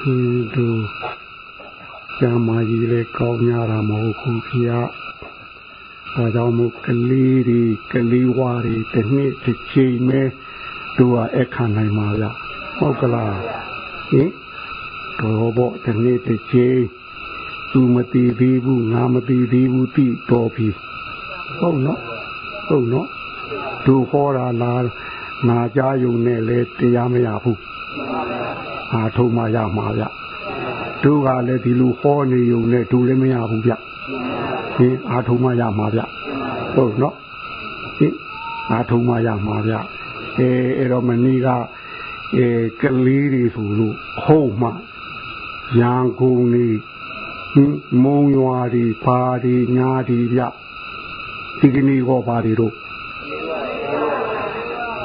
ဟင်းသူကျမ်းမာကြီးလေကောင်းများတာမဟုတ်ဘူးဖေ။ဒါကြောင့်မို့ကလေးတွေကလေးဝါတွေတစ်နှစ်တစ်ချိန်ပဲသူကအခါနိုင်မှာဗျဟုတ်ကလားဟင်တော့ဘောတစ်နှစ်တစ်ချိန်သူမသိသေးဘူးငါမသိသေးဘူးတိတော်ပြီဟုတ်နော်ဟုတ်နော်သူဟောတာလားနာကြယုံနဲ့လေတရားမရဘူး အာထုံမှရမှာဗျသူကလည်းဒီလိုဟောနေုံနဲ့သူလည်းမရဘူးဗျဟင်အာထုံမှရမှာဗျဟုတ်နော်ဟင်အာထုံမှရမှာဗျအဲအဲ့တော့မနီးကအဲကလေးတွေဆိုလို့ဟုတ်မှရန်ကုန်နေမုံရွာတွေပါတွေညာတွေဗျဒီကနေ့ကောပါတွေတို့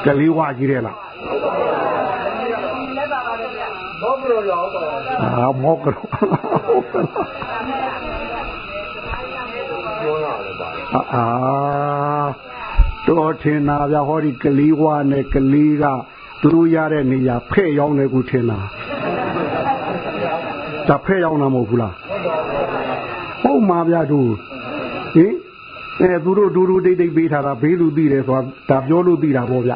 ကလေးဝကြီးတယ်လားမောကရောရောက်ပါ အာမောကရောအာတော်ထင်တာဗျဟောဒီကလေးဝါနဲ့ကလေးကသူတို့ရတဲ့နေရာဖဲ့ရောက်နေကူထင်တာဒါဖဲ့ရောက်တာမဟုတ်ဘူးလားဟုတ်မှာဗျသူဟင်အဲသူတို့ဒူဒူတိတ်တိတ်ပေးထားတာဘေးလူသိတယ်ဆိုတာဒါပြောလို့သိတာပေါ့ဗျ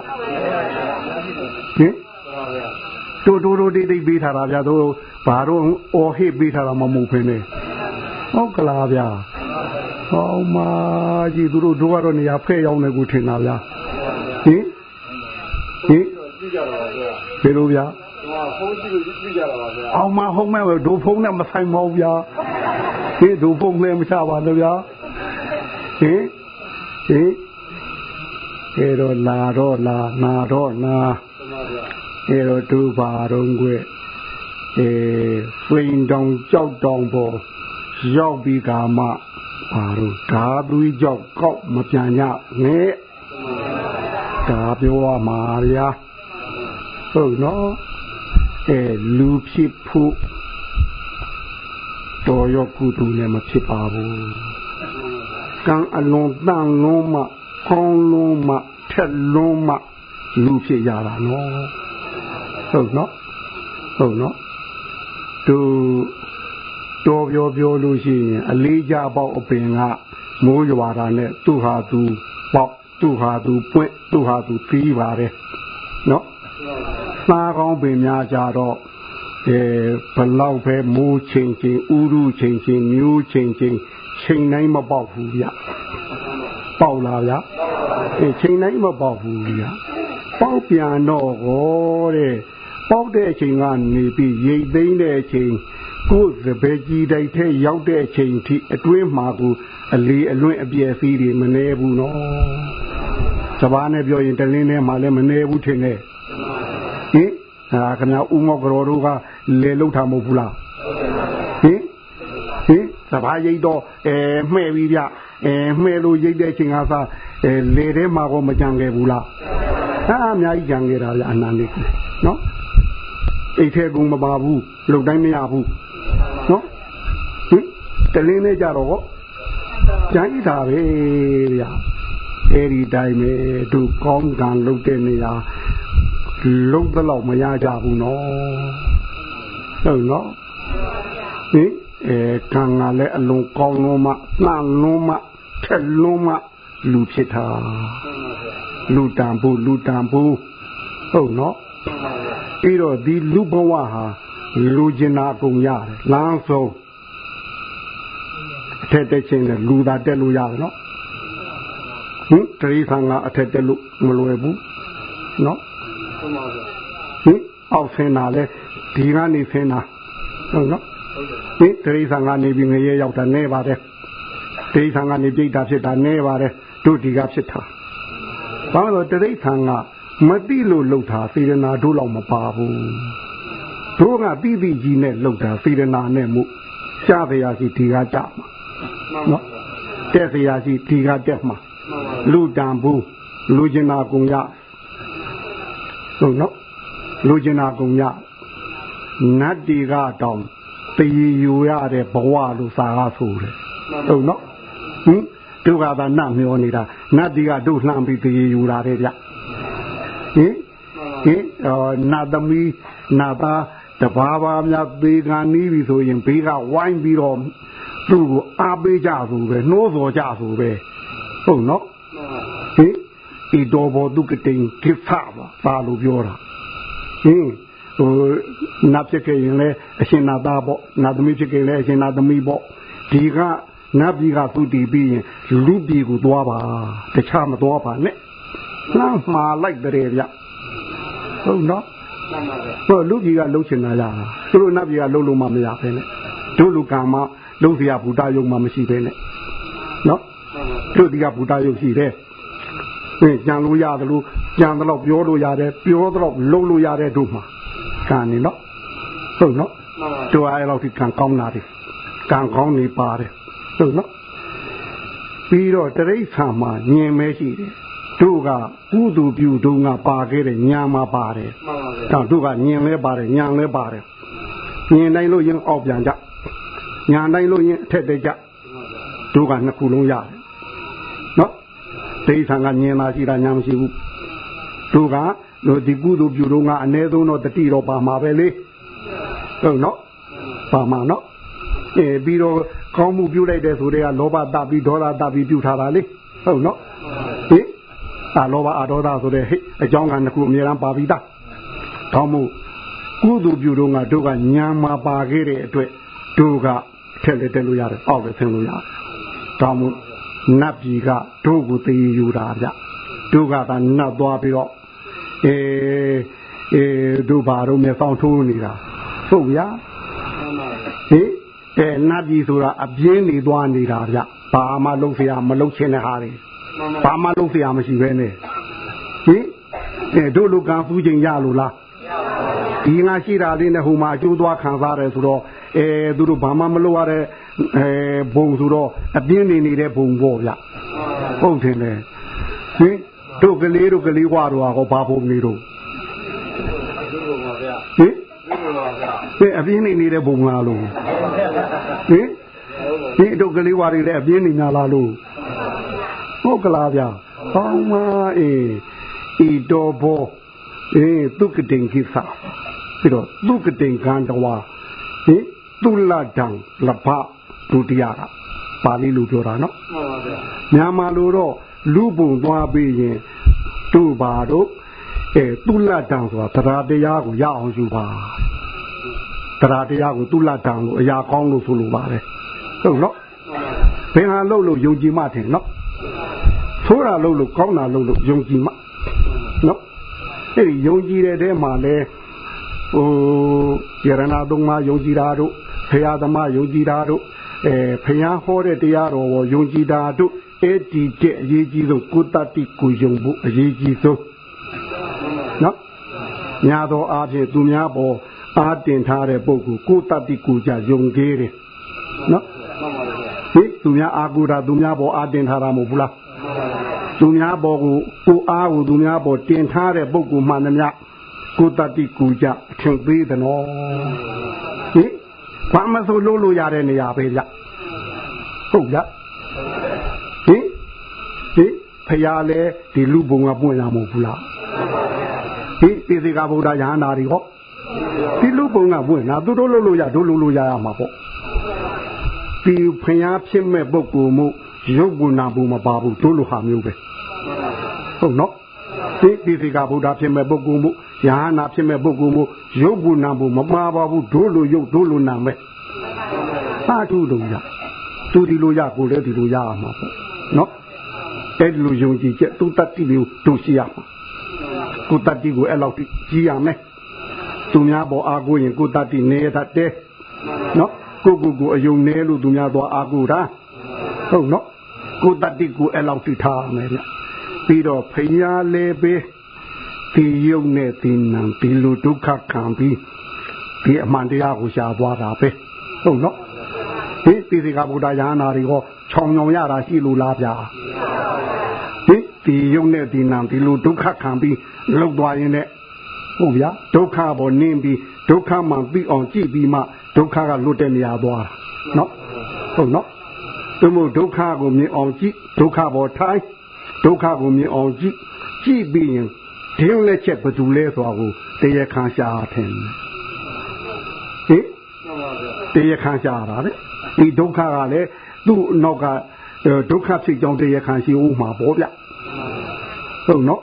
ဟင် တို့တို့တို့တိတ်တိတ်ပေးထားတာဗျတို့ဘာတို့အော်ဟစ်ပေးထားတာမမဟုတ်ဖ ೇನೆ ဟုတ်ကလားဗျဟောမကြီးသူတို့တို့ကတော့နေရာဖဲ့ရောက်နေကူထင်တာဗျဟင်ဟင်ကြည့်ကြပါဗျာဘယ်လိုဗျာဖုန်းကြည့်လို့ကြည့်ကြတာပါဗျာအောင်မဟုတ်မဲ့ဒိုဖုန်းနဲ့မဆိုင်မဟုတ်ဗျာဟင်ဒိုဖုန်းလည်းမချပါနဲ့ဗျာဟင်ဟင်အဲတော့လာတော့လာနာတော့နာ အဲတော့သူပါတော့ကွအဲဖိန်တောင်ကြောက်တောင်ပေါ်ရောက်ပြီးကာမပါတော့ဓာသွေးကြောက်ကောက်မပြန်ရနဲ့ဒါပြောရမှာဗျာဟုတ်နော်အဲလူဖြစ်ဖို့တော်ရကုသူနဲ့မဖြစ်ပါဘူးကံအလွန်တန်လုံးမှကောင်းလုံးမှထက်လုံးမှလူဖြစ်ရတာနော် ဟုတ်နော်ဟုတ်နော်သူတော်ပြောပြောလို့ရှိရင်အလေးကြပေါက်အပင်ကမိုးရွာတာနဲ့သူ့ဟာသူပေါက်သူ့ဟာသူပွင့်သူ့ဟာသူပြီးပါတယ်နော်သားကောင်းပင်များကြတော့အဲဘလောက်ပဲမိုးချိန်ချိန်ဥရုချိန်ချိန်မျိုးချိန်ချိန်ချိန်တိုင်းမပေါက်ဘူးဗျပေါက်လာဗျအဲချိန်တိုင်းမပေါက်ဘူးဗျပေါက်ပြန်တော့ဟောတဲ့ ပေါက်တဲ့အချိန်ကနေပြီးရိတ်သိမ်းတဲ့အချိန်ကိုယ်သဘဲကြီးတိုက်ထဲရောက်တဲ့အချိန်ထိအတွင်းမှာကိုအလီအလွင့်အပြည့်စီးတွေမနေဘူးနော်စဘာနဲ့ပြောရင်တလင်းထဲမှာလည်းမနေဘူးထင်တယ်ဟင်အာခင်ဗျာဦးမော့ကတော်တို့ကလေလောက်တာမဟုတ်ဘူးလားဟင်ဟင်စဘာရိတ်တော့အဲမှဲ့ပြီးဗျအဲမှဲ့လို့ရိတ်တဲ့ချိန်ကစားအဲလေထဲမှာကောမကြံခဲ့ဘူးလားဟာအများကြီးကြံခဲ့တာဗျအနန္တိနော် အိတ်ထဲကုံမပါဘူးလုတ်တိုင်းမရဘူးနော်ဟင်တလင်းနဲ့ကြတော့ဟောကြံ့တာပဲဗျအဲ့ဒီတိုင်းပဲသူကောင်းကံလုတ်တဲ့နေရာလုံးတော့မရကြဘူးနော်ဟုတ်နော်ဟင်အဲကံကလည်းအလုံးကောင်းလုံးမှနှံလုံးမှထက်လုံးမှလူဖြစ်တာလူတန်ဖို့လူတန်ဖို့ဟုတ်နော် ပြီးတော့ဒီလူဘဝဟာလူကျင်နာကုန်ရတယ်လမ်းဆုံးအထက်တက်ချင်းနဲ့လူသာတက်လို့ရတယ်နော်ဟင်တရိษံကအထက်တက်လို့မလွယ်ဘူးနော်ဟင်အောက်ဆင်းတာလဲဒီကနေဆင်းတာဟုတ်နော်ဟင်တရိษံကနေပြီးငရဲရောက်တာနဲပါတယ်တရိษံကနေပြိတ္တာဖြစ်တာနဲပါတယ်တို့ဒီကဖြစ်တာဘာလို့တရိษံက မတိလို့လှုပ်တာစေရနာတို့လောက်မပါဘူးတို့ကတိတိကြီးနဲ့လှုပ်တာစေရနာနဲ့မှုရှားတရားရှိဒီကကြမှာနော်တက်တရားရှိဒီကတက်မှာလူတန်ဘူးလူကျင်နာကုံရဟုတ်နော်လူကျင်နာကုံရနတ်တီကတောင်တည်ယူရတဲ့ဘဝလို့စာကားဆိုတယ်ဟုတ်နော်ဟင်ဒုက္ခသာနတ်မျောနေတာနတ်တီကတို့လှမ်းပြီးတည်ယူလာတယ်ဗျ ဟင်ဟင်နတ်သမီးနတ်သားတတဘာဘာများသေကံနီးပြီဆိုရင်ဘေးကဝိုင်းပြီးတော့သူ့ကိုအားပေးကြဆိုပဲနှိုးဆော်ကြဆိုပဲဟုတ်နော်ဟင်ဤတော်ဘောဒုကတိန်ကိစ္စပါပါလို့ပြောတာဟင်ဟိုနတ်ဖြစ်ခဲ့ရင်လည်းအရှင်နာသားပေါ့နတ်သမီးဖြစ်ခဲ့လည်းအရှင်နာသမီးပေါ့ဒီကနတ်ပြည်ကသူတည်ပြီးရင်လူပြည်ကိုသွားပါတခြားမသွားပါနဲ့ နှမ်းမှားလိုက်တဲ့ဗျဟုတ်နော်ဟိုလူကြီးကလှုပ်ချင်တာရတာသူတို့နတ်ပြည်ကလှုပ်လို့မှမရဖ ೇನೆ တို့လူကံမှလှုပ်เสียဘူတာယုံမှမရှိဖ ೇನೆ နော်တို့ဒီကဘူတာယုံရှိတယ်ဟင်ကြံလို့ရတယ်လို့ကြံတော့ပြောလို့ရတယ်ပြောတော့လှုပ်လို့ရတယ်တို့မှာကံနေနော်ဟုတ်နော်တို့အဲ့လောက်ဒီကံကောင်းတာဒီကံကောင်းနေပါတယ်ဟုတ်နော်ပြီးတော့တရိษံမှာညင်မဲရှိတယ် တို့ကကုသူပြုတို့ကပါခဲ့တဲ့ညာမှာပါတယ်မှန်ပါဗျာတို့ကညင်လဲပါတယ်ညာလဲပါတယ်ညင်တိုင်းလို့ရင်အောက်ပြန်ကြညာတိုင်းလို့ရင်အထက်တက်ကြတို့ကနှစ်ခုလုံးရတယ်နော်တိဋ္ဌာန်ကညင်လာရှိတာညာမရှိဘူးတို့ကတို့ဒီကုသူပြုတို့ကအ ਨੇ ဆုံးတော့တတိတော့ပါမှာပဲလေဟုတ်နော်ပါမှာနော်အဲပြီးတော့ကောင်းမှုပြုလိုက်တဲ့ဆိုတဲ့ကလောဘတပြီးဒေါသတပြီးပြုထားတာလေဟုတ်နော်ဟင် အာလောဘအာဒေါသဆိုတဲ့အကြောင်းကနှစ်ခုအများအားပါပြီးသား။ဒါမို့ကုသိုလ်ပြုတော့ကတို့ကညာမှာပါခဲ့တဲ့အတွက်တို့ကထက်လက်တက်လို့ရတယ်အောက်လည်းဆင်းလို့ရတယ်။ဒါမို့နတ်ပြည်ကတို့ကိုသေယူတာဗျ။တို့ကသာနတ်သွားပြီးတော့အဲအဲတို့ဘာတို့မြေဆောင်ထိုးနေတာဟုတ်ဗျာ။ဟေးအဲနတ်ပြည်ဆိုတာအပြင်းနေသွားနေတာဗျ။ဘာမှလုံးစရာမလုံးချင်တဲ့ဟာတွေ။ ဘာမှလုံးเสียမရှိပဲနဲ့ဟင်အဲတို့လူကံဖူးခြင်းရလို့လားဒီငါရှိတာလေးနဲ့ဟိုမှာအကျိုးသွားခံစားတယ်ဆိုတော့အဲသူတို့ဘာမှမလုပ်ရတဲ့အဲဘုံဆိုတော့အပြင်းနေနေတဲ့ဘုံပေါ့ဗျဟုတ်တယ်လေဟင်တို့ကလေးတို့ကလေးွားတော့ဟောဘာဘုံနေတို့ဟင်ဟင်အပြင်းနေနေတဲ့ဘုံလားလို့ဟင်ဒီတို့ကလေးွားတွေလည်းအပြင်းနေများလားလို့ ဟုတ်ကလားဗျဟောင်းမအေးဤတော်ဘောအေးဒုက္ကတင်ကိစ္စပြီးတော့ဒုက္ကတင်ကံတော်ဟင်သုလတံလဘဒုတိယကပါဠိလိုပြောတာနော်မှန်ပါဗျာမြန်မာလိုတော့လူပုံသွားပြီးရင်တို့ပါတို့အဲသုလတံဆိုတာတရားတရားကိုရအောင်ယူပါတရားတရားကိုသုလတံလို့အရာကောင်းလို့ဆိုလိုပါတယ်ဟုတ်နော်ဘယ်ဟာလို့လို့ယုံကြည်မှထင်နော် ဆိုးတာလို့လို့ကောင်းတာလို့လို့ယုံကြည်မှနော်အဲ့ဒီယုံကြည်တဲ့တဲမှာလဲဟိုယရဏသုံးပါးယုံကြည်တာတို့ဖရာသမားယုံကြည်တာတို့အဲဖရာဟောတဲ့တရားတော်ကိုယုံကြည်တာတို့အဲ့ဒီတဲ့အရေးကြီးဆုံးကိုတတိကိုယုံဖို့အရေးကြီးဆုံးနော်ညာတော်အားဖြင့်သူများပေါ်အားတင်ထားတဲ့ပုဂ္ဂိုလ်ကိုတတိကိုကြယုံသေးတယ်နော်ဟိ သူများအာကူတာသူများပေါ်အားတင်ထားတာမဟုတ်ဘူးလားသူများပေါ်ကိုကိုအားကိုသူများပေါ်တင်ထားတဲ့ပုဂ္ဂိုလ်မှန်သမျှကိုတတိကိုကြအထင်သေးတယ်နော်ဟိဘာမဆိုလို့လို့ရတဲ့နေရာပဲဗျဟုတ်ဗျဟင်ဟင်ဖရာလဲဒီလူဘုံကပွင့်လာမဟုတ်ဘူးလားဟင်တေစီကဗုဒ္ဓယဟန္တာတွေဟောဒီလူဘုံကပွင့်လာသူတို့လို့လို့ရတို့လို့လို့ရရမှာပေါ့ ဒီဖရာဖြစ်မဲ့ပုဂ္ဂိုလ်မှုရုပ်ကုဏဘူမပါဘူးတို့လိုဟာမျိုးပဲဟုတ်နော်ဒီဒီစီကဗုဒ္ဓဖြစ်မဲ့ပုဂ္ဂိုလ်မှုယဟနာဖြစ်မဲ့ပုဂ္ဂိုလ်မှုရုပ်ကုဏဘူမပါပါဘူးတို့လိုရုပ်တို့လိုနာမဲ့သာထုတို့ရသူဒီလိုရကိုလည်းဒီလိုရရမှာပေါ့နော်အဲ့ဒီလိုယုံကြည်ချက်သူတတ္တိကိုတို့ရှိရမှာကိုတတ္တိကိုအဲ့လောက်ကြီးရမယ်သူများပေါ်အားကိုရင်ကိုတတ္တိနေတတ်တယ်နော် ကိုကိုကိုအယုံနေလို့သူများသွားအားကိုတာဟုတ်နော်ကိုတတ္တိကိုအဲ့လောက်တိထားမယ်ဗျပြီးတော့ဖညာလေပေးဒီယုံနဲ့ဒီနံဒီလိုဒုက္ခခံပြီးဒီအမှန်တရားကိုရှားသွားတာပဲဟုတ်နော်ဒီတိစီကဗုဒ္ဓယာနာတွေဟောခြောင်ခြောင်ရတာရှိလို့လားဗျာဒီဒီယုံနဲ့ဒီနံဒီလိုဒုက္ခခံပြီးလောက်သွားရင်လည်းဟုတ်ဗျာဒုက္ခပေါ်နင်းပြီး ဒုက္ခမှပြီးအောင်ကြည့်ပြီးမှဒုက္ခကလွတ်တဲ့နေရာသွားနော်ဟုတ်နော်သူမို့ဒုက္ခကိုမြင်အောင်ကြည့်ဒုက္ခပေါ်ထိုင်ဒုက္ခကိုမြင်အောင်ကြည့်ကြည့်ပြီးရင်ဒင်းလက်ချက်ဘယ်သူလဲဆိုတာကိုတရားခံရှာထင်ဟဟင်တရားခံရှာတာလေဒီဒုက္ခကလည်းသူ့နောက်ကဒုက္ခဖြစ်ကြောင်းတရားခံရှိဦးမှာပေါ့ဗျဟုတ်နော်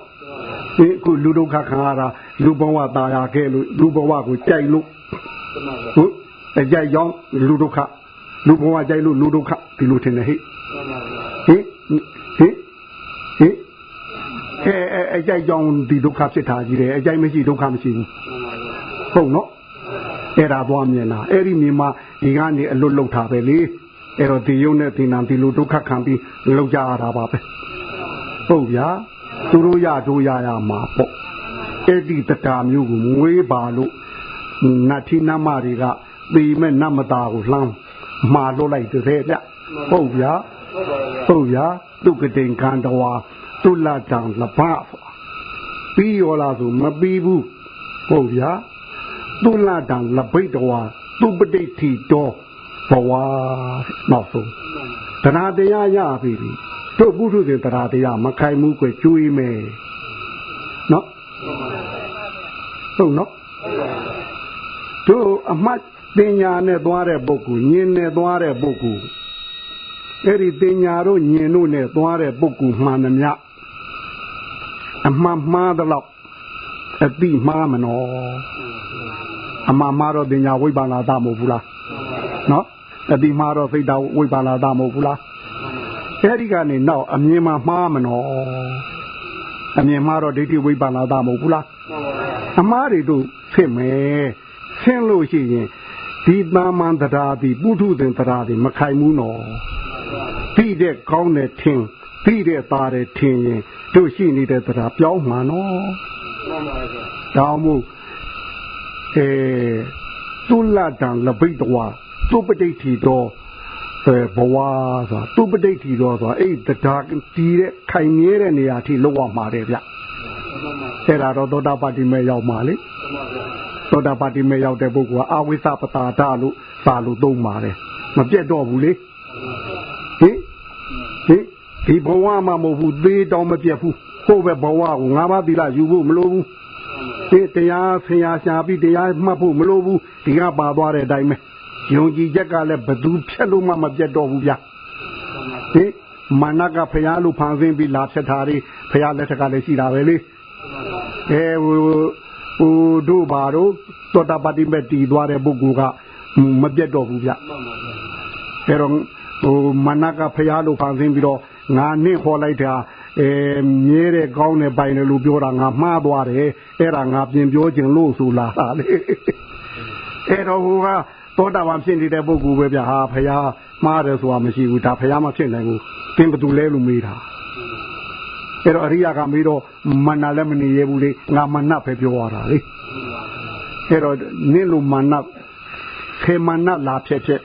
ဒီခုလူဒုက္ခခံရတာ လူဘဝตายရခဲ့လို့လူဘဝကိုကြိုက်လို့ဟုတ်အကြိုက်ကြောင်းလူဒုက္ခလူဘဝကြိုက်လို့လူဒုက္ခဒီလိုထင်တယ်ဟိဟင်ဟင်ဟင်အဲအကြိုက်ကြောင်းဒီဒုက္ခဖြစ်တာကြီးတယ်အကြိုက်မရှိဒုက္ခမရှိဘူးဟုတ်နော်အဲ့ဒါသွားမြင်တာအဲ့ဒီမြင်မှဒီကနေအလွတ်လောက်တာပဲလေအဲ့တော့ဒီယုံနဲ့ဒီနာဒီလိုဒုက္ခခံပြီးလောက်ကြရတာပါပဲဟုတ်ဗျာသူတို့ရတို့ရရမှာပေါ့ အဲ့ဒီတတာမျိုးကိုမွေးပါလို့နတ်ထီနမတွေကပေမဲ့နတ်မသားကိုလှမ်းမှာလွတ်လိုက်တဲ့ဗျဟုတ်ဗျာဟုတ်ဗျာသူကတိန်ကံတော်သူလာတံလပပြီးရောလားဆိုမပြီးဘူးဟုတ်ဗျာသူလာတံလပိတ်တော်သူပဋိဋ္ဌိတော်ဘဝနောက်ဆုံးတရားတရားရပြီတို့ပုထုဇဉ်တရားတရားမခိုင်မှုကွယ်ကျွေးမယ်နော် ဟုတ်နော်တို့အမှတ်တင်ညာနဲ့သွားတဲ့ပုဂ္ဂိုလ်ညင်နဲ့သွားတဲ့ပုဂ္ဂိုလ်အဲ့ဒီတင်ညာတို့ညင်တို့နဲ့သွားတဲ့ပုဂ္ဂိုလ်မှန်သမျှအမှန်မှားသလောက်အတိမှားမနော်အမှန်မှားတော့တင်ညာဝိပါလာတာမဟုတ်ဘူးလားနော်အတိမှားတော့စိတ်တော်ဝိပါလာတာမဟုတ်ဘူးလားအဲ့ဒီကနေနောက်အမြင်မှမှားမနော် အမြင်မှားတော့ဒိဋ္ဌိဝိပါလာတာမဟုတ်ဘူးလားအမှားတွေတို့ဖြစ်မယ်ဆင်းလို့ရှိရင်ဒီတာမန်တရားဒီပုထုဇဉ်တရားဒီမခိုင်ဘူးနော်ပြီးတဲ့ကောင်းတဲ့ထင်ပြီးတဲ့သားတဲ့ထင်ရင်တို့ရှိနေတဲ့တရားပြောင်းမှာနော်တောင်းမှုအဲသုလတံလပိတဝသုပတိဋ္ဌိတော် ဘဝဆိုတာသူပဋိဋ္ဌိတော်ဆိုတာအဲ့တရားတီးတဲ့ခိုင်မြဲတဲ့နေရာထိလောက်အောင်ပါတယ်ဗျအဲ့ဒါတော့သောတာပတိမေရောက်မှာလေသောတာပတိမေရောက်တဲ့ပုဂ္ဂိုလ်ကအဝိသပတာဒလို့စာလို့သုံးပါတယ်မပြတ်တော့ဘူးလေဟင်ဟင်ဒီဘဝမှာမဟုတ်ဘူးသေးတောင်မပြတ်ဘူးကိုယ့်ပဲဘဝကိုငါးပါးသီလယူဖို့မလိုဘူးဒီတရားဆရာရှာပြီးတရားမှတ်ဖို့မလိုဘူးဒီကပါသွားတဲ့အတိုင်းပဲ ယုံကြည်ချက်ကလည်းဘသူဖြတ်လို့မှမပြတ်တော့ဘူးဗျဟင်မာနကဖရာလို့ဖန်ဆင်းပြီးလာဖြတ်တာတွေဖရာလက်ထက်ကလည်းရှိတာပဲလေအဲဟိုဟိုတို့ဘာတို့သောတာပတိမဲ့တည်သွားတဲ့ပုဂ္ဂိုလ်ကမပြတ်တော့ဘူးဗျအဲတော့ဟိုမာနကဖရာလို့ဖန်ဆင်းပြီးတော့ငါနှင့်ခေါ်လိုက်တာအဲမြဲတဲ့ကောင်းတဲ့ပိုင်တယ်လို့ပြောတာငါမှားသွားတယ်အဲ့ဒါငါပြင်ပြောခြင်းလို့ဆိုလာတာလေအဲ့တော့ဟိုက သောတာပန်ဖြစ်နေတဲ့ပုဂ္ဂိုလ်ပဲဗျဟာဖရာမှားတယ်ဆိုတာမရှိဘူးဒါဖရာမဖြစ်နိုင်ဘူးသင်ဘသူလဲလို့မေးတာအဲ့တော့အရိယာကမေးတော့မန္နာလည်းမနေရဘူးလေငါမန္နပဲပြောရတာလေအဲ့တော့နင့်လိုမန္နခေမန္နလာဖြစ်ဖြစ်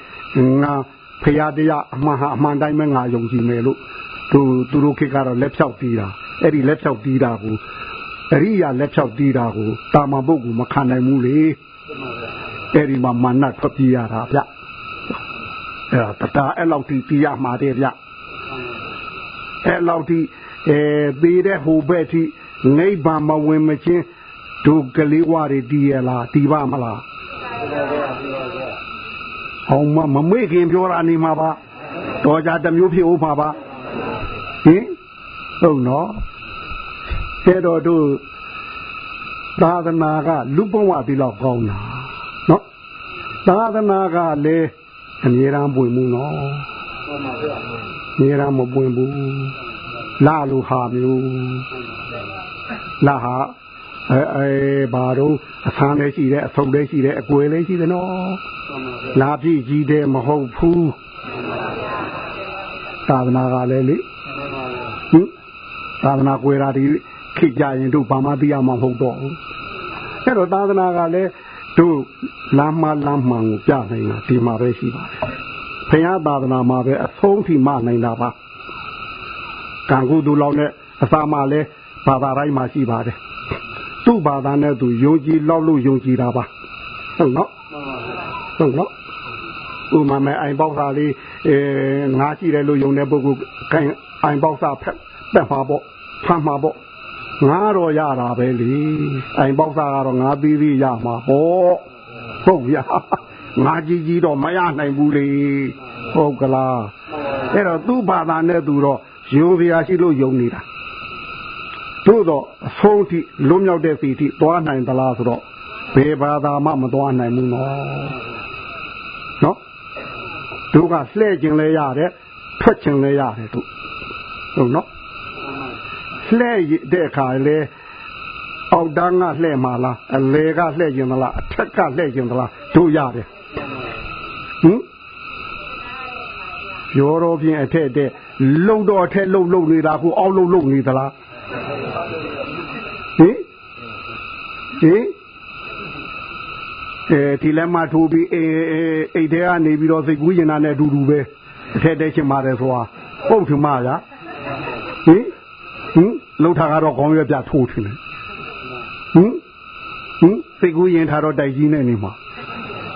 ငါဖရာတရားအမှန်ဟာအမှန်တိုင်းပဲငါယုံကြည်မယ်လို့သူသူတို့ခေတ်ကတော့လက်ဖြောက်တီးတာအဲ့ဒီလက်ဖြောက်တီးတာကိုအရိယာလက်ဖြောက်တီးတာကိုတာမန်ပုဂ္ဂိုလ်မခံနိုင်ဘူးလေ အဲ့ဒီမှာမာနထွက်ပြေးရတာဗျအဲ့ဒါတတာအဲ့လောက်ထိပြေးရမှာတဲ့ဗျအဲ့လောက်ထိအဲသေးတဲ့ဟိုဘက်ထိနိဗ္ဗာန်မဝင်မချင်းဒုကလေးဝတွေတည်ရလားတည်ပါမလားဟောမမမေ့ခင်ပြောတာနေမှာပါတော်ကြတမျိုးဖြစ်ဦးမှာပါဟင်ဟုတ်နော်တဲ့တော်တို့သာသနာကလူဘဝဒီလောက်ကောင်းတာနော် သာသနာကလည်းအမြဲတမ်းပွင့်မှုနော်မှန်ပါဗျာအမြဲတမ်းမပွင့်ဘူးလာလို့ဟာမျိုးလာဟာအဲအဲဘာတော့အဆန်းလည်းရှိတယ်အဆုံလည်းရှိတယ်အကွယ်လည်းရှိတယ်နော်လာပြည့်ကြီးတယ်မဟုတ်ဘူးသာသနာကလည်းလေဟင်သာသနာကွယ်တာဒီခေကြရင်တို့ဘာမှသိရမှာမဟုတ်တော့ဘူးအဲ့တော့သာသနာကလည်း တို့လမ်းမလမ်းမှန်ကိုပြနိုင်တာဒီမှာပဲရှိပါတယ်ဘုရားသာသနာမှာပဲအဆုံးထိမနိုင်တာပါကံကုသိုလ်လောက်နဲ့အစာမှလည်းဘာသာတိုင်းမှာရှိပါတယ်သူ့ဘာသာနဲ့သူယုံကြည်လောက်လို့ယုံကြည်တာပါဟုတ်နော်ဟုတ်နော်ဥမာမဲ့အိမ်ပေါက်သားလေးအဲငါရှိတယ်လို့ယုံတဲ့ပုဂ္ဂိုလ်ခိုင်အိမ်ပေါက်သားဖက်တက်မှာပေါ့ဖမ်းမှာပေါ့ ငါတော့ရတာပဲလေအိမ်ပေါက်သားကတော့ငါပြီးပြီးရမှာပေါ့ဟဟုတ်ဗျာငါကြီးကြီးတော့မရနိုင်ဘူးလေဟုတ်ကလားအဲ့တော့သူ့ဘာသာနဲ့သူတော့ယုံစရာရှိလို့ယုံနေတာသို့တော့အဆုံးထိလွတ်မြောက်တဲ့စီထိသွားနိုင်သလားဆိုတော့ဘယ်ဘာသာမှမသွားနိုင်ဘူးနော်နော်တို့ကလှဲ့ခြင်းလဲရတယ်ထွက်ခြင်းလဲရတယ်တို့ဟုတ်နော် လှဲ့တဲ့အခါလဲအောက်တန်းကလှဲ့မှာလားအလေကလှဲ့ခြင်းမလားအထက်ကလှဲ့ခြင်းမလားတို့ရတယ်ဟင်ပြောတော့ဖြင့်အထက်တဲ့လုံတော့အထက်လုံလုံနေတာကိုအောက်လုံလုံနေသလားဟင်ဟင်အဲဒီလက်မထိုးပြီးအေးအိတ်ထဲကနေပြီးတော့စိတ်ကူးရင်တာနဲ့အတူတူပဲအထက်တဲချင်းပါတယ်ဆိုတာပုတ်ထမရဟင် ဟင်လှုပ်ထားကတော့ခေါင်းရွက်ပြထိုးထင်တယ်ဟင်ဟင်စိတ်ကူးရင်ထားတော့တိုက်ကြီးနေနေမှာ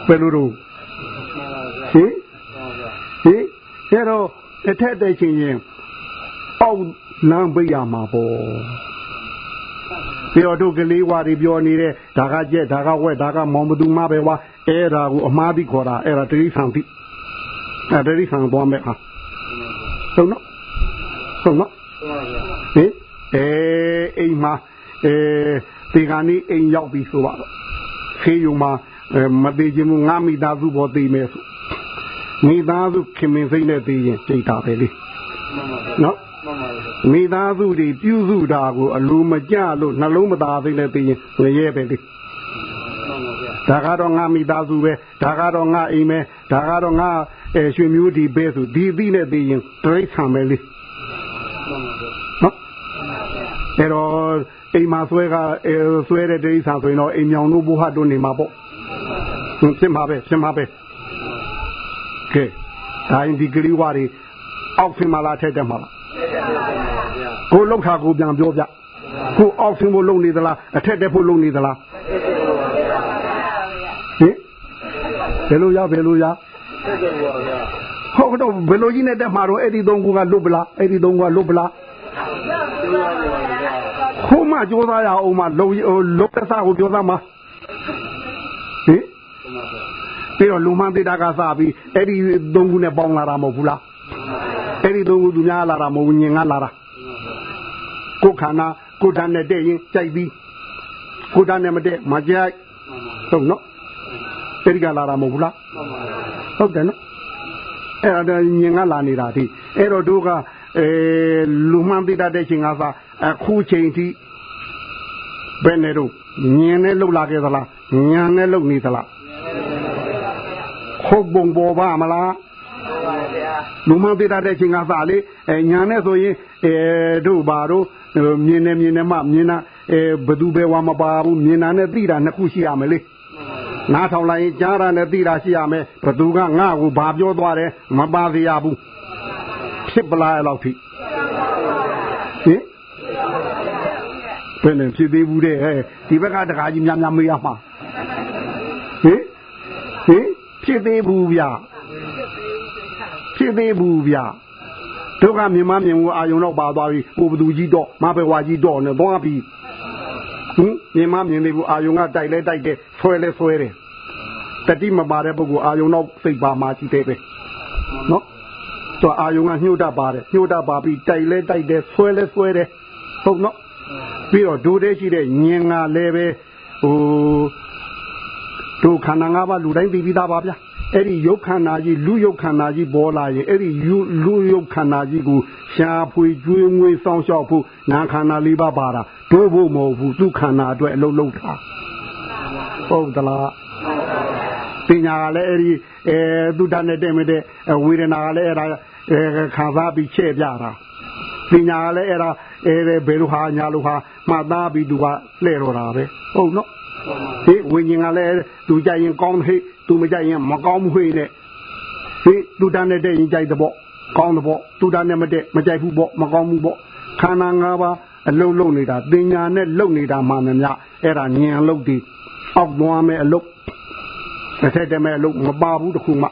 ဘယ်လိုတော့ဟင်ဟင်အဲ့တော့အထက်တဲချင်းရင်အောက်လမ်းပိတ်ရမှာပေါ့ပြီးတော့တို့ကလေးဝါတွေပြောနေတဲ့ဒါကကြက်ဒါကဝက်ဒါကမောင်ဘသူမပဲဝါအဲ့ဒါကိုအမားပြီးခေါ်တာအဲ့ဒါတိရိစ္ဆာန်တိအဲ့တိရိစ္ဆာန်သွားမဲ့ဟာဟုတ်နော်ဟုတ်နော် ဟင်အဲအိမ်မှာအဲဒီကနေ့အိမ်ရောက်ပြီဆိုပါတော့ဖေးယုံမှာမသေးခြင်းငါမိသားစုပေါ်သေးမယ်ဆိုမိသားစုခင်မင်စိတ်နဲ့သေးရင်ကြိတ်တာပဲလေနော်မိသားစုတွေပြုစုတာကိုအလိုမကျလို့နှလုံးမသားသိနဲ့သိရင်ငရဲပဲလေဒါကတော့ငါမိသားစုပဲဒါကတော့ငါအိမ်ပဲဒါကတော့ငါအဲရွှေမျိုးဒီပဲဆိုဒီသိနဲ့သိရင်တိရစ္ဆာန်ပဲလေနော် အဲ့တော့အိမ်မှာဆွဲကအဲဆွဲတဲ့တိရစ္ဆာန်ဆိုရင်တော့အိမ်မြောင်တို့ဘုဟတ်တို့နေမှာပေါ့ဖြစ်မှာပဲဖြစ်မှာပဲကဲဒါရင်ဒီကလေးဝါတွေအောက်ဆင်းမလားထက်တယ်မလားကိုလောက်တာကိုပြန်ပြောပြကိုအောက်ဆင်းဖို့လုပ်နေသလားအထက်တက်ဖို့လုပ်နေသလားဟင်ဘယ်လိုရဘယ်လိုရဟုတ်တော့ဘယ်လိုကြီးနဲ့တက်မှာတော့အဲ့ဒီသုံးခုကလွတ်ပလားအဲ့ဒီသုံးခုကလွတ်ပလား ခုမှကြိုးစားရအောင်မှလုံလုံတဆကိုပြောသားမှာဟင်ပြီးတော့လူမှန်သေးတာကစပြီးအဲ့ဒီသုံးခုနဲ့ပေါင်းလာတာမဟုတ်ဘူးလားအဲ့ဒီသုံးခုသူများလာတာမဟုတ်ဘူးညင်ကလာတာကိုခန္ဓာကိုဓာတ်နဲ့တဲ့ရင်ကြိုက်ပြီးကိုဓာတ်နဲ့မတဲ့မကြိုက်ဟုတ်နော်အဲ့ဒီကလာတာမဟုတ်ဘူးလားဟုတ်တယ်နော်အဲ့ဒါညင်ကလာနေတာဒီအဲ့တော့တို့က အဲလူမှန်သိတတ်တဲ့ချိန်ကစားအခုချိန်ထိဘယ်နဲ့တော့ညင်နဲ့လှုပ်လာခဲ့သလားညာနဲ့လှုပ်နေသလားဟုတ်ပုံပေါ်ပါမလားလူမှန်သိတတ်တဲ့ချိန်ကစားလေညာနဲ့ဆိုရင်အဲတို့ဘာတို့မြင်နေမြင်နေမှမြင်တာအဲဘသူပဲဝါမပါဘူးမြင်တာနဲ့သိတာနှစ်ခုရှိရမယ်လေနားထောင်လိုက်ရင်ကြားတာနဲ့သိတာရှိရမယ်ဘသူကငါ့ကိုဘာပြောသွားတယ်မပါစေရဘူး ဖြစ်ပလားအဲ့လောက်ထိဟင်ဘယ်နဲ့ဖြစ်သေးဘူးတဲ့ဟဲ့ဒီဘက်ကတခါကြီးများများမေးရမှာဟင်ဟင်ဖြစ်သေးဘူးဗျဖြစ်သေးဘူးဗျတို့ကမြင်မမြင်ဘူးအာယုံတော့ပါသွားပြီဟိုဘသူကြီးတော့မဘဝကြီးတော့နဲ့သွားပြီဟင်မြင်မမြင်သေးဘူးအာယုံကတိုက်လဲတိုက်တယ်ဆွဲလဲဆွဲတယ်တတိမပါတဲ့ပုဂ္ဂိုလ်အာယုံတော့စိတ်ပါမှရှိသေးပဲနော် တော့အာယုံကညှို့တတ်ပါတယ်ညှို့တတ်ပါပြီးတိုက်လဲတိုက်တယ်ဆွဲလဲဆွဲတယ်ဟုတ်နော်ပြီးတော့ဒိုးတဲ့ရှိတဲ့ညင်ကလည်းပဲဟိုတို့ခန္ဓာ၅ပါးလူတိုင်းသိပြီးသားပါဗျာအဲ့ဒီယုတ်ခန္ဓာကြီးလူယုတ်ခန္ဓာကြီးပေါ်လာရင်အဲ့ဒီလူယုတ်ခန္ဓာကြီးကိုရှားဖွေကျွေးမွေးစောင့်ရှောက်ဖို့နာခန္ဓာလေးပါးပါတာတို့ဖို့မဟုတ်ဘူးသူခန္ဓာအတွက်အလုံးလုံးတာဟုတ်သလား ပညာကလည်းအဲ့ဒီအဲသူတတ်နဲ့တဲ့မတဲ့ဝေဒနာကလည်းအဲ့ဒါခံစားပြီးချဲ့ပြတာပညာကလည်းအဲ့ဒါအဲဘယ်လိုဟာညာလိုဟာမှတ်သားပြီးသူကလှဲ့တော့တာပဲဟုတ်နော်ဟေးဝိညာဉ်ကလည်းသူကြရင်ကောင်းဟေးသူမကြရင်မကောင်းဘူးဟေးနဲ့ဟေးသူတန်းနဲ့တဲ့ရင်ကြိုက်တဲ့ပေါ့ကောင်းတဲ့ပေါ့သူတန်းနဲ့မတဲ့မကြိုက်ဘူးပေါ့မကောင်းဘူးပေါ့ခန္ဓာ၅ပါးအလုံးလုံးနေတာပညာနဲ့လုံနေတာမှမများအဲ့ဒါဉာဏ်လုံးဒီအောက်သွားမယ်အလုံး တစ်ထက်တည်းမဲ့အလုံးမပါဘူးတခုမှ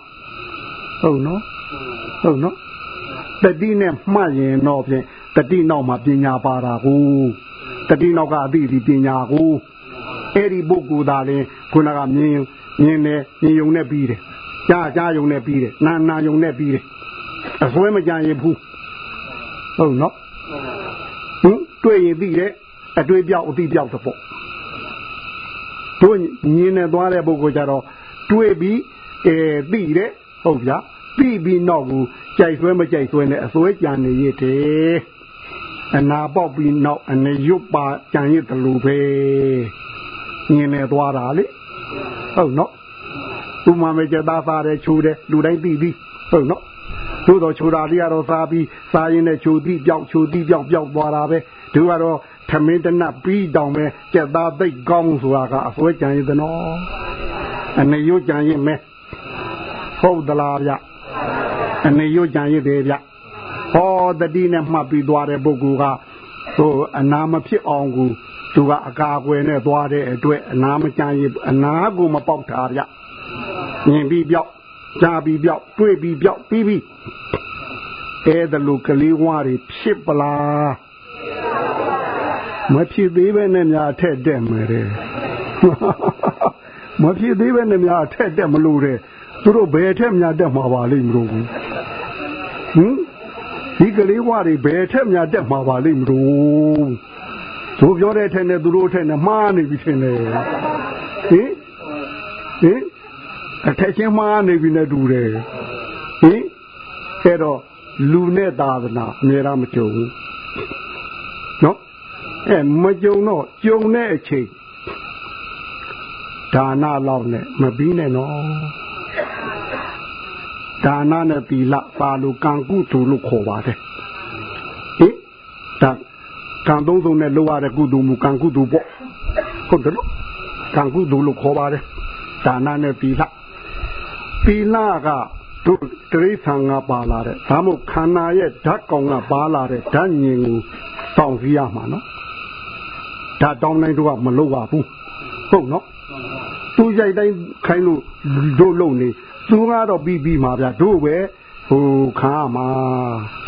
ဟုတ်နော်ဟုတ်နော်တတိနဲ့မှတ်ရင်တော့ဖြင့်တတိနောက်မှာပညာပါတာကိုတတိနောက်ကအသိဒီပညာကိုအဲ့ဒီပုဂ္ဂိုလ်သားလည်းခုနကမြင်မြင်တယ်မြင်ယုံနဲ့ပြီးတယ်ကြားကြားယုံနဲ့ပြီးတယ်နာနာယုံနဲ့ပြီးတယ်အစွဲမကြရင်ဘူးဟုတ်နော်ဟင်တွေ့ရင်ပြီးတယ်အတွေ့ပြောက်အသိပြောက်တော့ပေါ့တို့မြင်နေသွားတဲ့ပုဂ္ဂိုလ်ကြတော့ တွေ့ပြီးအဲသိတယ်ဟုတ်ဗျာပြီးပြီးနောက်ကိုကြိုက်ဆွဲမကြိုက်ဆွဲနဲ့အစွဲကြံနေရတဲ့အနာပေါက်ပြီးနောက်အနေရွတ်ပါကြံရတလူပဲမြင်နေသွားတာလေဟုတ်နော်သူမှမကြသားစားတယ်ချိုးတယ်လူတိုင်းပြီးပြီးဟုတ်နော်သို့တော့ချိုးတာလေးကတော့စားပြီးစားရင်လည်းချိုးပြီးပြောက်ချိုးပြီးပြောက်ပြောက်သွားတာပဲသူကတော့ ထမင်းတနတ်ပြီးတောင်ပဲကြက်သားသိတ်ကောင်းဆိုတာကအစွဲကြံရတဲ့နော်အနေရွတ်ကြံရင်မဲဟုတ်သလားဗျအနေရွတ်ကြံရတဲ့ဗျဟောတတိနဲ့မှတ်ပြီးသွားတဲ့ပုဂ္ဂိုလ်ကဟိုအနာမဖြစ်အောင်ကိုသူကအကာအကွယ်နဲ့သွားတဲ့အတွက်အနာမကြံရအနာကိုမပေါက်တာဗျမြင်ပြီးပြောက်ကြားပြီးပြောက်တွေ့ပြီးပြောက်ပြီးပြီးအဲဒါလိုကလေးဝါးတွေဖြစ်ပလား မဖြစ်သေးပဲနဲ့များထက်တက်မယ်တဲ့မဖြစ်သေးပဲနဲ့များထက်တက်မလို့တဲ့သူတို့ဘယ်ထက်များတက်မှာပါလိမ့်မလို့ဟင်ဒီကလေးဝါတွေဘယ်ထက်များတက်မှာပါလိမ့်မလို့သူပြောတဲ့ထက်နဲ့သူတို့ထက်နဲ့မှားနေပြီထင်တယ်ဟင်ဟင်အထက်ချင်းမှားနေပြီနဲ့တူတယ်ဟင်အဲ့တော့လူနဲ့သာသနာအများအားမကြုံဘူးနော် အဲမကြုံတော့ကြုံတဲ့အချိန်ဒါနလောက်နဲ့မပြီးနဲ့နော်ဒါနနဲ့သီလပါလို့ကံကုသိုလ်လို့ခေါ်ပါတယ်ဟင်ဒါကံသုံးစုံနဲ့လောက်ရတဲ့ကုသိုလ်မူကံကုသိုလ်ပေါ့ဟုတ်တယ်နော်ကံကုသိုလ်လို့ခေါ်ပါတယ်ဒါနနဲ့သီလသီလကတို့တိရိစ္ဆာန်ကပါလာတဲ့ဒါမို့ခန္ဓာရဲ့ဓာတ်ကောင်ကပါလာတဲ့ဓာတ်ညင်ကိုစောင့်စည်းရမှာနော် ဓာတ်တောင်းတိုင်းတို့ကမလုပ်ပါဘူးဟုတ်နော်သူရိုက်တိုင်းခိုင်းလို့တို့လုံနေသူကတော့ပြီးပြီးမှာဗျတို့ပဲဟိုခံရမှာ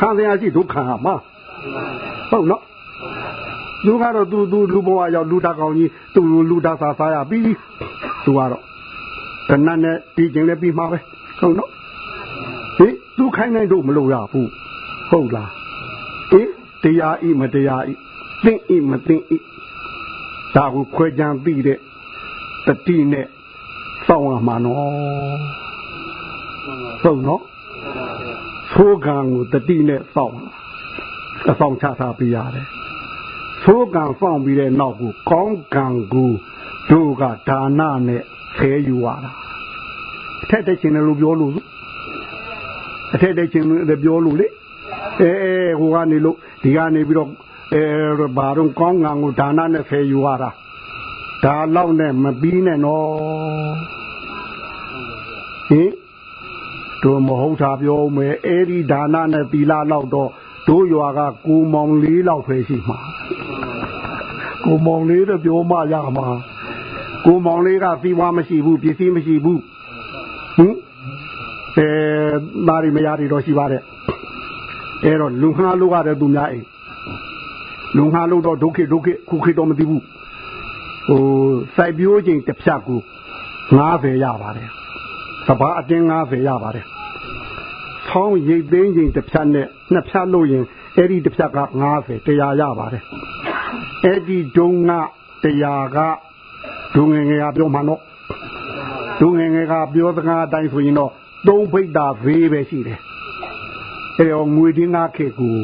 ခံရရှိတို့ခံရမှာဟုတ်နော်သူကတော့သူသူလူဘဝရောက်လူတာကောင်ကြီးသူလူတာစားစားရပြီးသူကတော့တဏ္ဍနဲ့ပြီးခြင်းလည်းပြီးမှာပဲဟုတ်နော်ဟင်သူခိုင်းနိုင်တို့မလို့ရဘူးဟုတ်လားဟင်တရားဤမတရားဤသိဤမသိဤ ဒါကိုခွဲကြံပြီးတဲ့တတိနဲ့စောင့်ရမှာနော်ဟုတ်နော်သိုးကံကိုတတိနဲ့စောင့်အဆောင်ချထားပြရတယ်သိုးကံစောင့်ပြီးတဲ့နောက်ကိုကောင်းကံကိုတို့ကဒါနနဲ့ဆဲယူရတာအထက်တက်ချင်းလို့ပြောလို့အထက်တက်ချင်းလည်းပြောလို့လေအဲဟိုကနေလို့ဒီကနေပြီးတော့ အဲဘာတော့ကောင်းကံကိုဒါနနဲ့ဆဲယူရတာဒါလောက်နဲ့မပြီးနဲ့နော်ဟင်တို့မဟုတ်တာပြောမယ်အဲ့ဒီဒါနနဲ့သီလလောက်တော့တို့ရွာကကိုမောင်လေးလောက်ပဲရှိမှာကိုမောင်လေးတော့ပြောမှရမှာကိုမောင်လေးကသီဝါမရှိဘူးပစ္စည်းမရှိဘူးဟင်အဲမာရီမယားတွေတော့ရှိပါတယ်အဲ့တော့လူငှားလို့ရတယ်သူများအိမ် လူငှားလို့တော့ဒုက္ခဒုက္ခခုခေတော့မသိဘူးဟိုစိုက်ပျိုးချိန်တစ်ဖြတ်ကို90ရပါတယ်စဘာအတင်း90ရပါတယ်ဆောင်းရိတ်သိမ်းချိန်တစ်ဖြတ်နဲ့နှစ်ဖြတ်လို့ရင်အဲ့ဒီတစ်ဖြတ်က90တရားရပါတယ်အဲ့ဒီဒုံကတရားကဒုငယ်ငယ်ကပြောမှတော့ဒုငယ်ငယ်ကပြောစကားအတိုင်းဆိုရင်တော့သုံးဖိတ်တာဘေးပဲရှိတယ်အဲ့တော့ငွေတင်းငါခေကို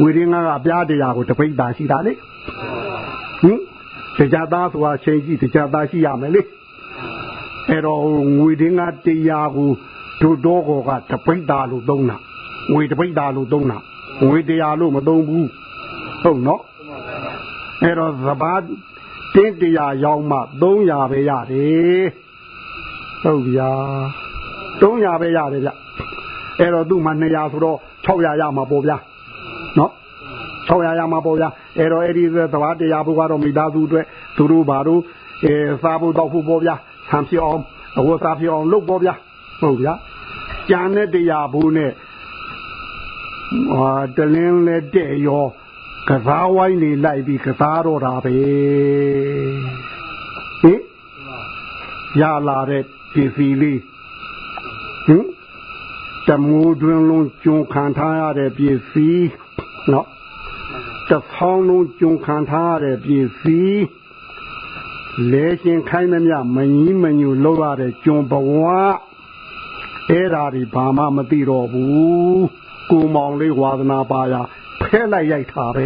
ငွေတင်းငါကအပြားတရားကိုတပိတ်တာရှိတာလေဟင်တရားသားဆိုတာချိန်ကြည့်တရားသားရှိရမယ်လေအဲ့တော့ငွေတင်းကတရားကိုတို့တော့ကောကတပိတ်တာလို့သုံးတာငွေတပိတ်တာလို့သုံးတာငွေတရားလို့မသုံးဘူးဟုတ်နော်အဲ့တော့သဘာတင်းတရားရောက်မှ300ပဲရတယ်ဟုတ်ဗျာ300ပဲရတယ်ဗျအဲ့တော့သူ့မှာ200ဆိုတော့600ရမှာပေါ့ဗျာ နော်600ရမှာပေါ့ဗျာအဲ့တော့အဲ့ဒီသဘာတရားဘုကတော့မိသားစုအတွက်သူတို့ဘာလို့အဲစားဖို့တောက်ဖို့ပေါ့ဗျာဆံဖြစ်အောင်အဝတ်စားဖြစ်အောင်လုပ်ပေါ့ဗျာဟုတ်ဗျာကြံတဲ့တရားဘူးနဲ့ဟာတလင်းလက်တဲ့ရောကစားဝိုင်းနေလိုက်ပြီးကစားတော့တာပဲဟင်ဟရလာတဲ့ပစ္စည်းလေးဟင်တမိုးတွင်လုံးကျုံခံထားရတဲ့ပစ္စည်း နော်တဖောင်းလုံးကျုံခံထားရတဲ့ပစ္စည်းလဲရှင်ခိုင်းမမြမကြီးမညူလောက်ရတဲ့ကျုံဘဝအဲ့ဓာဒီဘာမှမသိတော့ဘူးကိုမောင်လေးဝါသနာပါရဖဲလိုက်ရိုက်တာပဲ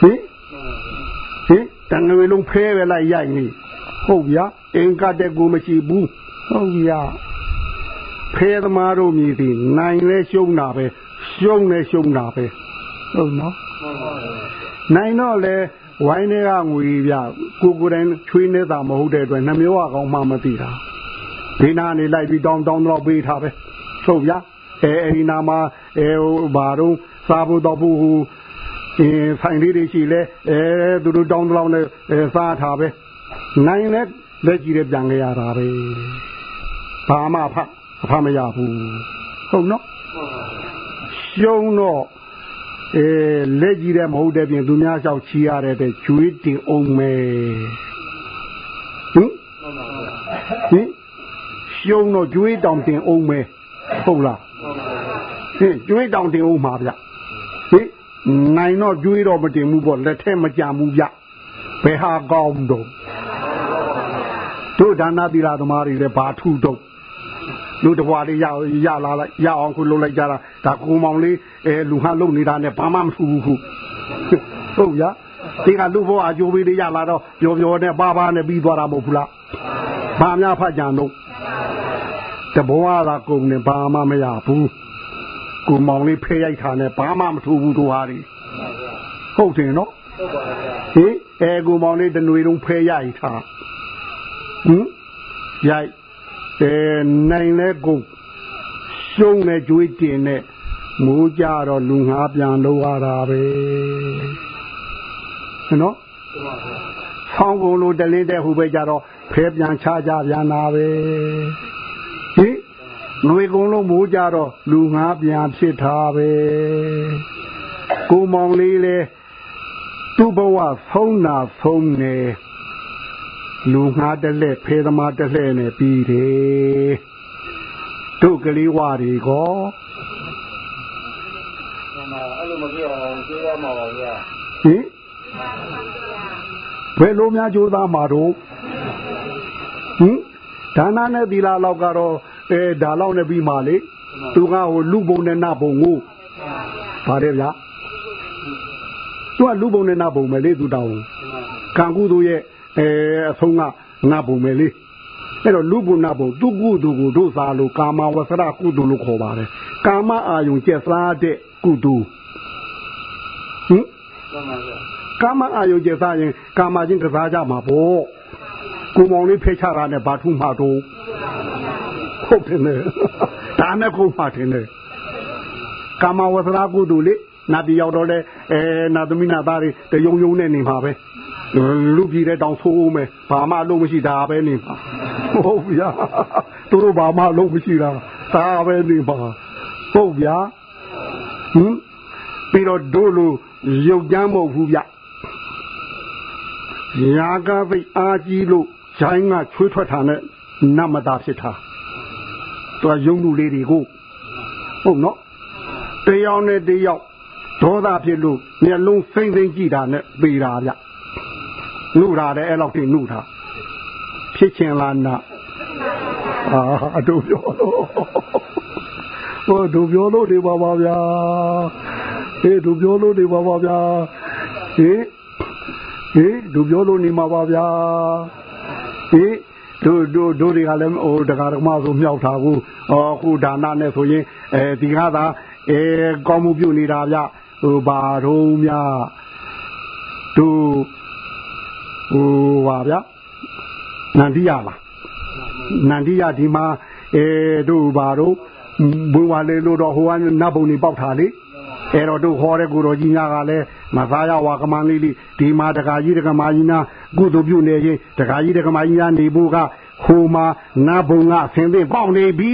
ဟင်ဟင်တန်ငွေလုံးဖဲပဲလိုက်ရိုက်နေဟုတ်ဗျာအင်္ဂတဲ့ကိုမရှိဘူးဟုတ်ဗျာဖဲသမားတို့မြည်သည်နိုင်လဲရှုံးတာပဲ ရှုံးလဲရှုံးတာပဲဟုတ်နော်နိုင်တော့လေဝိုင်းတွေကငွေပြကိုကိုတိုင်းချွေးနေတာမဟုတ်တဲ့အတွက်နှမျိုးအကောင်မှမသိတာဒီနာနေလိုက်ပြီးတောင်းတောင်းတော့ပေးထားပဲဟုတ်ဗျာအဲအဲဒီနာမှာအဲဟိုဘာတော့စားဖို့တော့ဘူးဟိုအင်းဆိုင်လေးတွေရှိလဲအဲသူတို့တောင်းတောင်းနဲ့အဲစားထားပဲနိုင်လဲလက်ကြည့်တဲ့ပြန်ကြရတာပဲဘာမှဖအဖမရဘူးဟုတ်နော် ရှုံးတော့အဲလက်ကြီးတဲ့မဟုတ်တဲ့ပြင်သူများလျှောက်ချီရတဲ့ကျွေးတင်အောင်မယ်ဟင်ဟင်ရှုံးတော့ကျွေးတောင်တင်အောင်မယ်ဟုတ်လားဟင်ကျွေးတောင်တင်အောင်မှာဗျဟင်နိုင်တော့ကျွေးတော့မတင်ဘူးပေါ့လက်ထက်မကြဘူးဗျဘယ်ဟာကောင်းတော့တို့ဒါနသီလသမားတွေလည်းဘာထုတော့ လူတဘွားလေးရရလာလိုက်ရအောင်ခုလုပ်လိုက်ကြတာဒါကိုမောင်လေးအဲလူဟန်လုပ်နေတာနဲ့ဘာမှမထူဘူးခုဟုတ်ရဒီကလူဘွားအကျိုးပေးလေးရလာတော့ပျော်ပျော်နဲ့ပါပါနဲ့ပြီးသွားတာမဟုတ်ဘူးလားဘာများဖတ်ကြံတော့တဘွားကကုန်နေဘာမှမရဘူးကိုမောင်လေးဖဲရိုက်တာနဲ့ဘာမှမထူဘူးတို့ဟာဒီဟုတ်တယ်နော်ဟင်အဲကိုမောင်လေးတနွေလုံးဖဲရိုက်တာဟင်ရိုက် အဲနိုင်လဲကုန်ရှုံးနဲ့ကြွေးတင်နဲ့မိုးကြတော့လူငါပြန်လို့ရတာပဲနော်ဆောင်းကုန်လို့တလင်းတဲ့ဟိုပဲကြတော့ဖဲပြန်ချကြပြန်တာပဲဟိငွေကုန်လို့မိုးကြတော့လူငါပြန်ဖြစ်တာပဲကိုမောင်လေးလေသူ့ဘဝဆုံးနာဆုံးနေ လူငှားတလဲဖဲသမားတလဲနဲ့ပြီးတယ်တို့ကလေးဝါတွေကောအဲ့လိုမပြောအောင်ကျိုးရမှာပါဗျာဟင်ဘယ်လိုများကြိုးစားမှာတော့ဟင်ဒါနနဲ့သီလလောက်ကတော့အဲဒါလောက်နဲ့ပြီးမှလေသူကဟိုလူပုံနဲ့နပုံကိုပါတယ်ဗျာသူကလူပုံနဲ့နပုံပဲလေသူတောင်းကံကုသူရဲ့ အဲအဆုံးကငါပုံမယ်လေအဲ့တော့လူဘုနာဘုံသူကုသူကိုတို့စားလို့ကာမဝဆရကုသူလို့ခေါ်ပါတယ်ကာမအာယုံကျက်စားတဲ့ကုသူဟင်ကာမအာယုံကျက်စားရင်ကာမချင်းကစားကြမှာပေါ့ကိုမောင်လေးဖိတ်ချတာနဲ့ဘာထုမှတော့ဟုတ်တယ်လေဒါနဲ့ကိုမှတင်တယ်ကာမဝဆရာကုသူလေနာတီရောက်တော့လေအဲနာသမီးနာသားတွေတယုံယုံနဲ့နေမှာပဲ လူပြည်တဲ့တောင်ဆိုးမယ်ဘာမှအလုပ်မရှိတာပဲနေမှာဟုတ်ဗျာသူတို့ဘာမှအလုပ်မရှိတာဒါပဲနေမှာဟုတ်ဗျာဟင်ပြီးတော့တို့လိုရုပ်ကြမ်းမဟုတ်ဘူးဗျရာဂပိတ်အားကြီးလို့ဂျိုင်းကချွေးထွက်တာနဲ့နမတာဖြစ်တာသူကယုံလူလေးတွေကိုဟုတ်နော်တယောက်နဲ့တယောက်ဒေါသဖြစ်လို့မျက်လုံးစိမ့်စိမ့်ကြည့်တာနဲ့ပေတာဗျ နှုတာတဲ့အဲ့လောက်ထိနှုတာဖြစ်ချင်လားနာအာအတူပြောလို့ဟိုဒူပြောလို့နေပါပါဗျာဟေးဒူပြောလို့နေပါပါဗျာဟေးဟေးဒူပြောလို့နေမှာပါဗျာဟေးတို့တို့တို့တွေကလည်းဟိုတက္ကရာမဆိုမြောက်တာကိုအခုဒါနနဲ့ဆိုရင်အဲဒီကသာအဲကောင်းမှုပြုနေတာဗျဟိုဘာတော့များတို့ ဟိုပါဗျာနန္ဒီရလားနန္ဒီရဒီမှာအဲတို့ဘာတို့ဘွေဝါလေလို့တော့ဟိုကနတ်ဘုံနေပေါက်တာလေအဲ့တော့တို့ဟောတဲ့ကိုတော်ကြီးများကလည်းမသားရဝါကမန်လေးလေးဒီမှာတခါကြီးတခါမကြီးနာကုသိုလ်ပြုနေရင်တခါကြီးတခါမကြီးနာနေဖို့ကဟိုမှာနတ်ဘုံကဆင်းသိပေါက်နေပြီ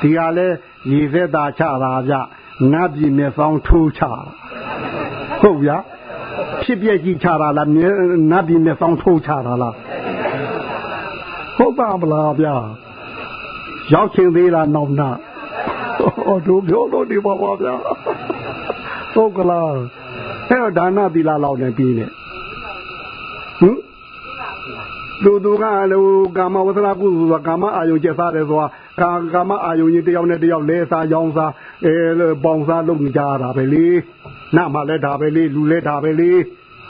ဒီကလည်းရည်သက်တာချတာဗျနတ်ပြည်မျက်စောင်းထိုးချဟုတ်ဗျာ ဖြစ်ပြက်ကြီးချတာလားနတ်ပြည်မျက်စောင်းထိုးချတာလားဟဟုတ်ပါမလားဗျာရောက်ချင်းသေးလားနောက်နာဟောတို့ပြောလို့ဒီပါပါဗျာဟုတ်ကလားအဲ့တော့ဒါနသီလလောက်နဲ့ပြီးနေဟင် လူသူကလည်းကာမဝသနာကုသိုလ်ဆိုတာကာမအာယုံကျက်စားတယ်ဆိုတာကာကာမအာယုံကြီးတယောက်နဲ့တယောက်လဲစားရောင်းစားအဲပေါင်စားလုပ်နေကြတာပဲလေနတ်မှလည်းဒါပဲလေလူလည်းဒါပဲလေ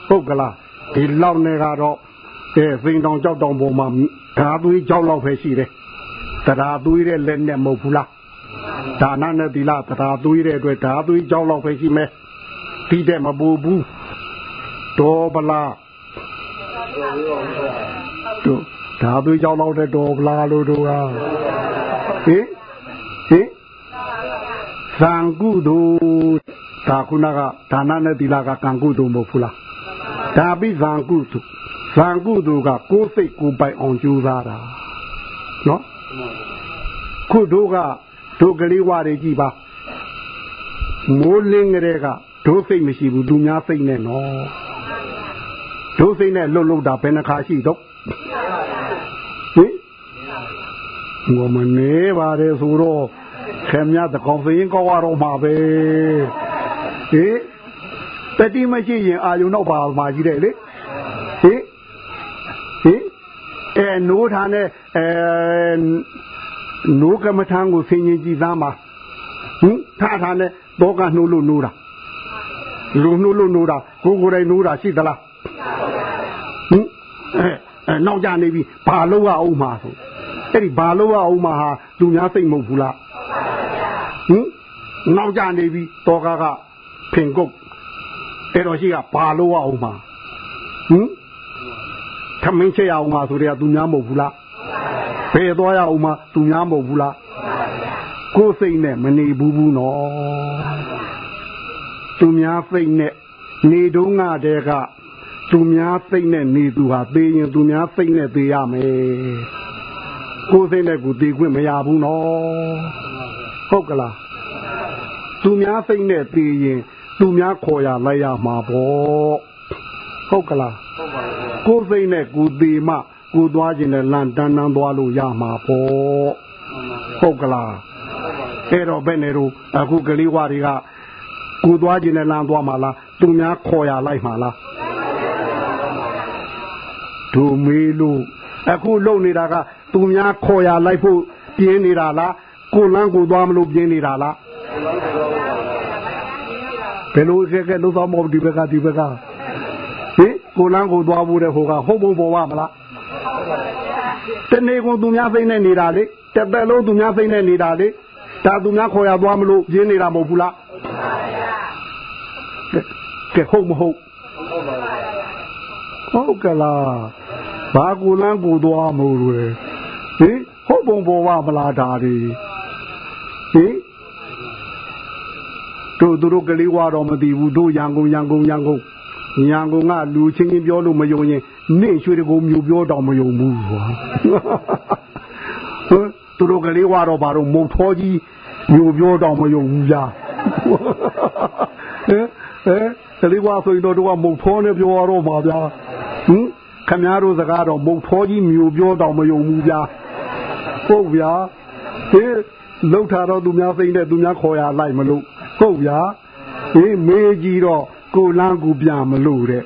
ဟုတ်ကလားဒီလောက်နဲ့ကတော့အဲစိန်တောင်ကြောက်တောင်ပေါ်မှာဓာသွေးကြောက်လောက်ပဲရှိတယ်တရားသွေးတဲ့လက်နဲ့မဟုတ်ဘူးလားဒါနနဲ့သီလတရားသွေးတဲ့အတွက်ဓာသွေးကြောက်လောက်ပဲရှိမယ်ဒီတဲ့မပူဘူးတော်ပလား တို့ဓာသွေးကြောက်လောက်တဲ့တော်ပလားလို့တို့ဟာဟင်ဟင်သံကုသိုလ်ဒါခုနကဒါနနဲ့သီလကကံကုသိုလ်မဟုတ်ဘူးလားဒါပိသံကုသိုလ်သံကုသိုလ်ကကိုယ်စိတ်ကိုယ်ပိုင်အောင်ကြိုးစားတာနော်ခုတို့ကတို့ကလေးဝါတွေကြည့်ပါမိုးလင်းကလေးကတို့စိတ်မရှိဘူးသူများစိတ်နဲ့နော် တို့စိတ်နဲ့လှုပ်လှုပ်တာဘယ်နှခါရှိတော့ဟင်ငမနေပါတယ်ဆိုတော့ခင်ဗျားတကောင်စရင်ကောက်ရတော့မှာပဲဟင်တတိမရှိရင်အာယုံတော့ပါမှာကြီးတယ်လေဟင်ဟင်အဲနိုးထားနဲ့အဲနိုးကမထမ်းကိုဆင်ရင်ကြည်သားမှာဟင်ထားထားနဲ့တော့ကနှိုးလို့နှိုးတာလူနှိုးလို့နှိုးတာကိုကိုယ်တိုင်နှိုးတာရှိသလား ဟင်အဲနောက်ကြနေပြီဘာလို့ရအောင်မှာဆိုအဲ့ဒီဘာလို့ရအောင်မှာဟာသူများစိတ်မဟုတ်ဘူးလားဟင်နောက်ကြနေပြီတော့ကကဖင်ကုတ်အဲ့တော့ရှိကဘာလို့ရအောင်မှာဟင်ထမင်းချက်ရအောင်မှာဆိုတဲ့ကသူများမဟုတ်ဘူးလားဘယ်သွားရအောင်မှာသူများမဟုတ်ဘူးလားကိုယ်စိတ်နဲ့မနေဘူးဘူးနော်သူများစိတ်နဲ့နေတုံးကတည်းက သူများစိတ်နဲ့နေသူဟာသေရင်သူများစိတ်နဲ့သေရမယ်ကိုယ်စိတ်နဲ့ကိုသေခွင့်မရဘူးနော်ဟုတ်ကလားသူများစိတ်နဲ့သေရင်သူများခေါ်ရလိုက်ရမှာပေါ့ဟုတ်ကလားကိုယ်စိတ်နဲ့ကိုသေမှကိုသွားခြင်းနဲ့လန်တန်းတန်းသွားလို့ရမှာပေါ့ဟုတ်ကလားအဲ့တော့ဘယ်နဲ့တော့အခုကလေးဝါတွေကကိုသွားခြင်းနဲ့လန်သွားမှာလားသူများခေါ်ရလိုက်မှာလား ဒူမေးလို့အခုလုံနေတာကသူများခေါ်ရလိုက်ဖို့ပြင်းနေတာလားကိုလန်းကိုသွားမလို့ပြင်းနေတာလားဘယ်လိုအခက်အခဲလုံးဆောင်မဟုတ်ဒီဘက်ကဒီဘက်ကဟင်ကိုလန်းကိုသွားဖို့တဲ့ဟိုကဟုတ်ဘုံပေါ်ပါမလားတနေ့ကုန်သူများသိနေနေတာလေတသက်လုံးသူများသိနေနေတာလေဒါသူများခေါ်ရသွားမလို့ပြင်းနေတာမဟုတ်ဘူးလားကဲဟုတ်မဟုတ်ဟုတ် ကလားဘာကူလန်းကူသွားမို့လဲဟင်ဟုတ်ပုံပေါ်ပါမလားဒါတွေဟင်တို့တို့ကလေးဝါတော့မသိဘူးတို့ရန်ကုန်ရန်ကုန်ရန်ကုန်ရန်ကုန်ကလူချင်းချင်းပြောလို့မယုံရင်နေရွှေတကုံမျိုးပြောတော့မယုံဘူးကွာဟင်သူတို့ကလေးဝါတော့ဘာလို့မုတ်သောကြီးမျိုးပြောတော့မယုံဘူးကြာဟင်ဟဲကလေးဝါဆိုရင်တော့တို့ကမုတ်သောနဲ့ပြောရတော့မှာဗျာဟင် ခမည်းတော်စကားတော့မုတ်သောကြီးမျိုးပြောတော့မယုံဘူးဗျာဟုတ်ဗျာဟင်လှုပ်ထားတော့သူများစိမ့်တဲ့သူများခေါ်ရလိုက်မလို့ဟုတ်ဗျာဟင်မေးကြည့်တော့ကိုလန်းကူပြန်မလို့တဲ့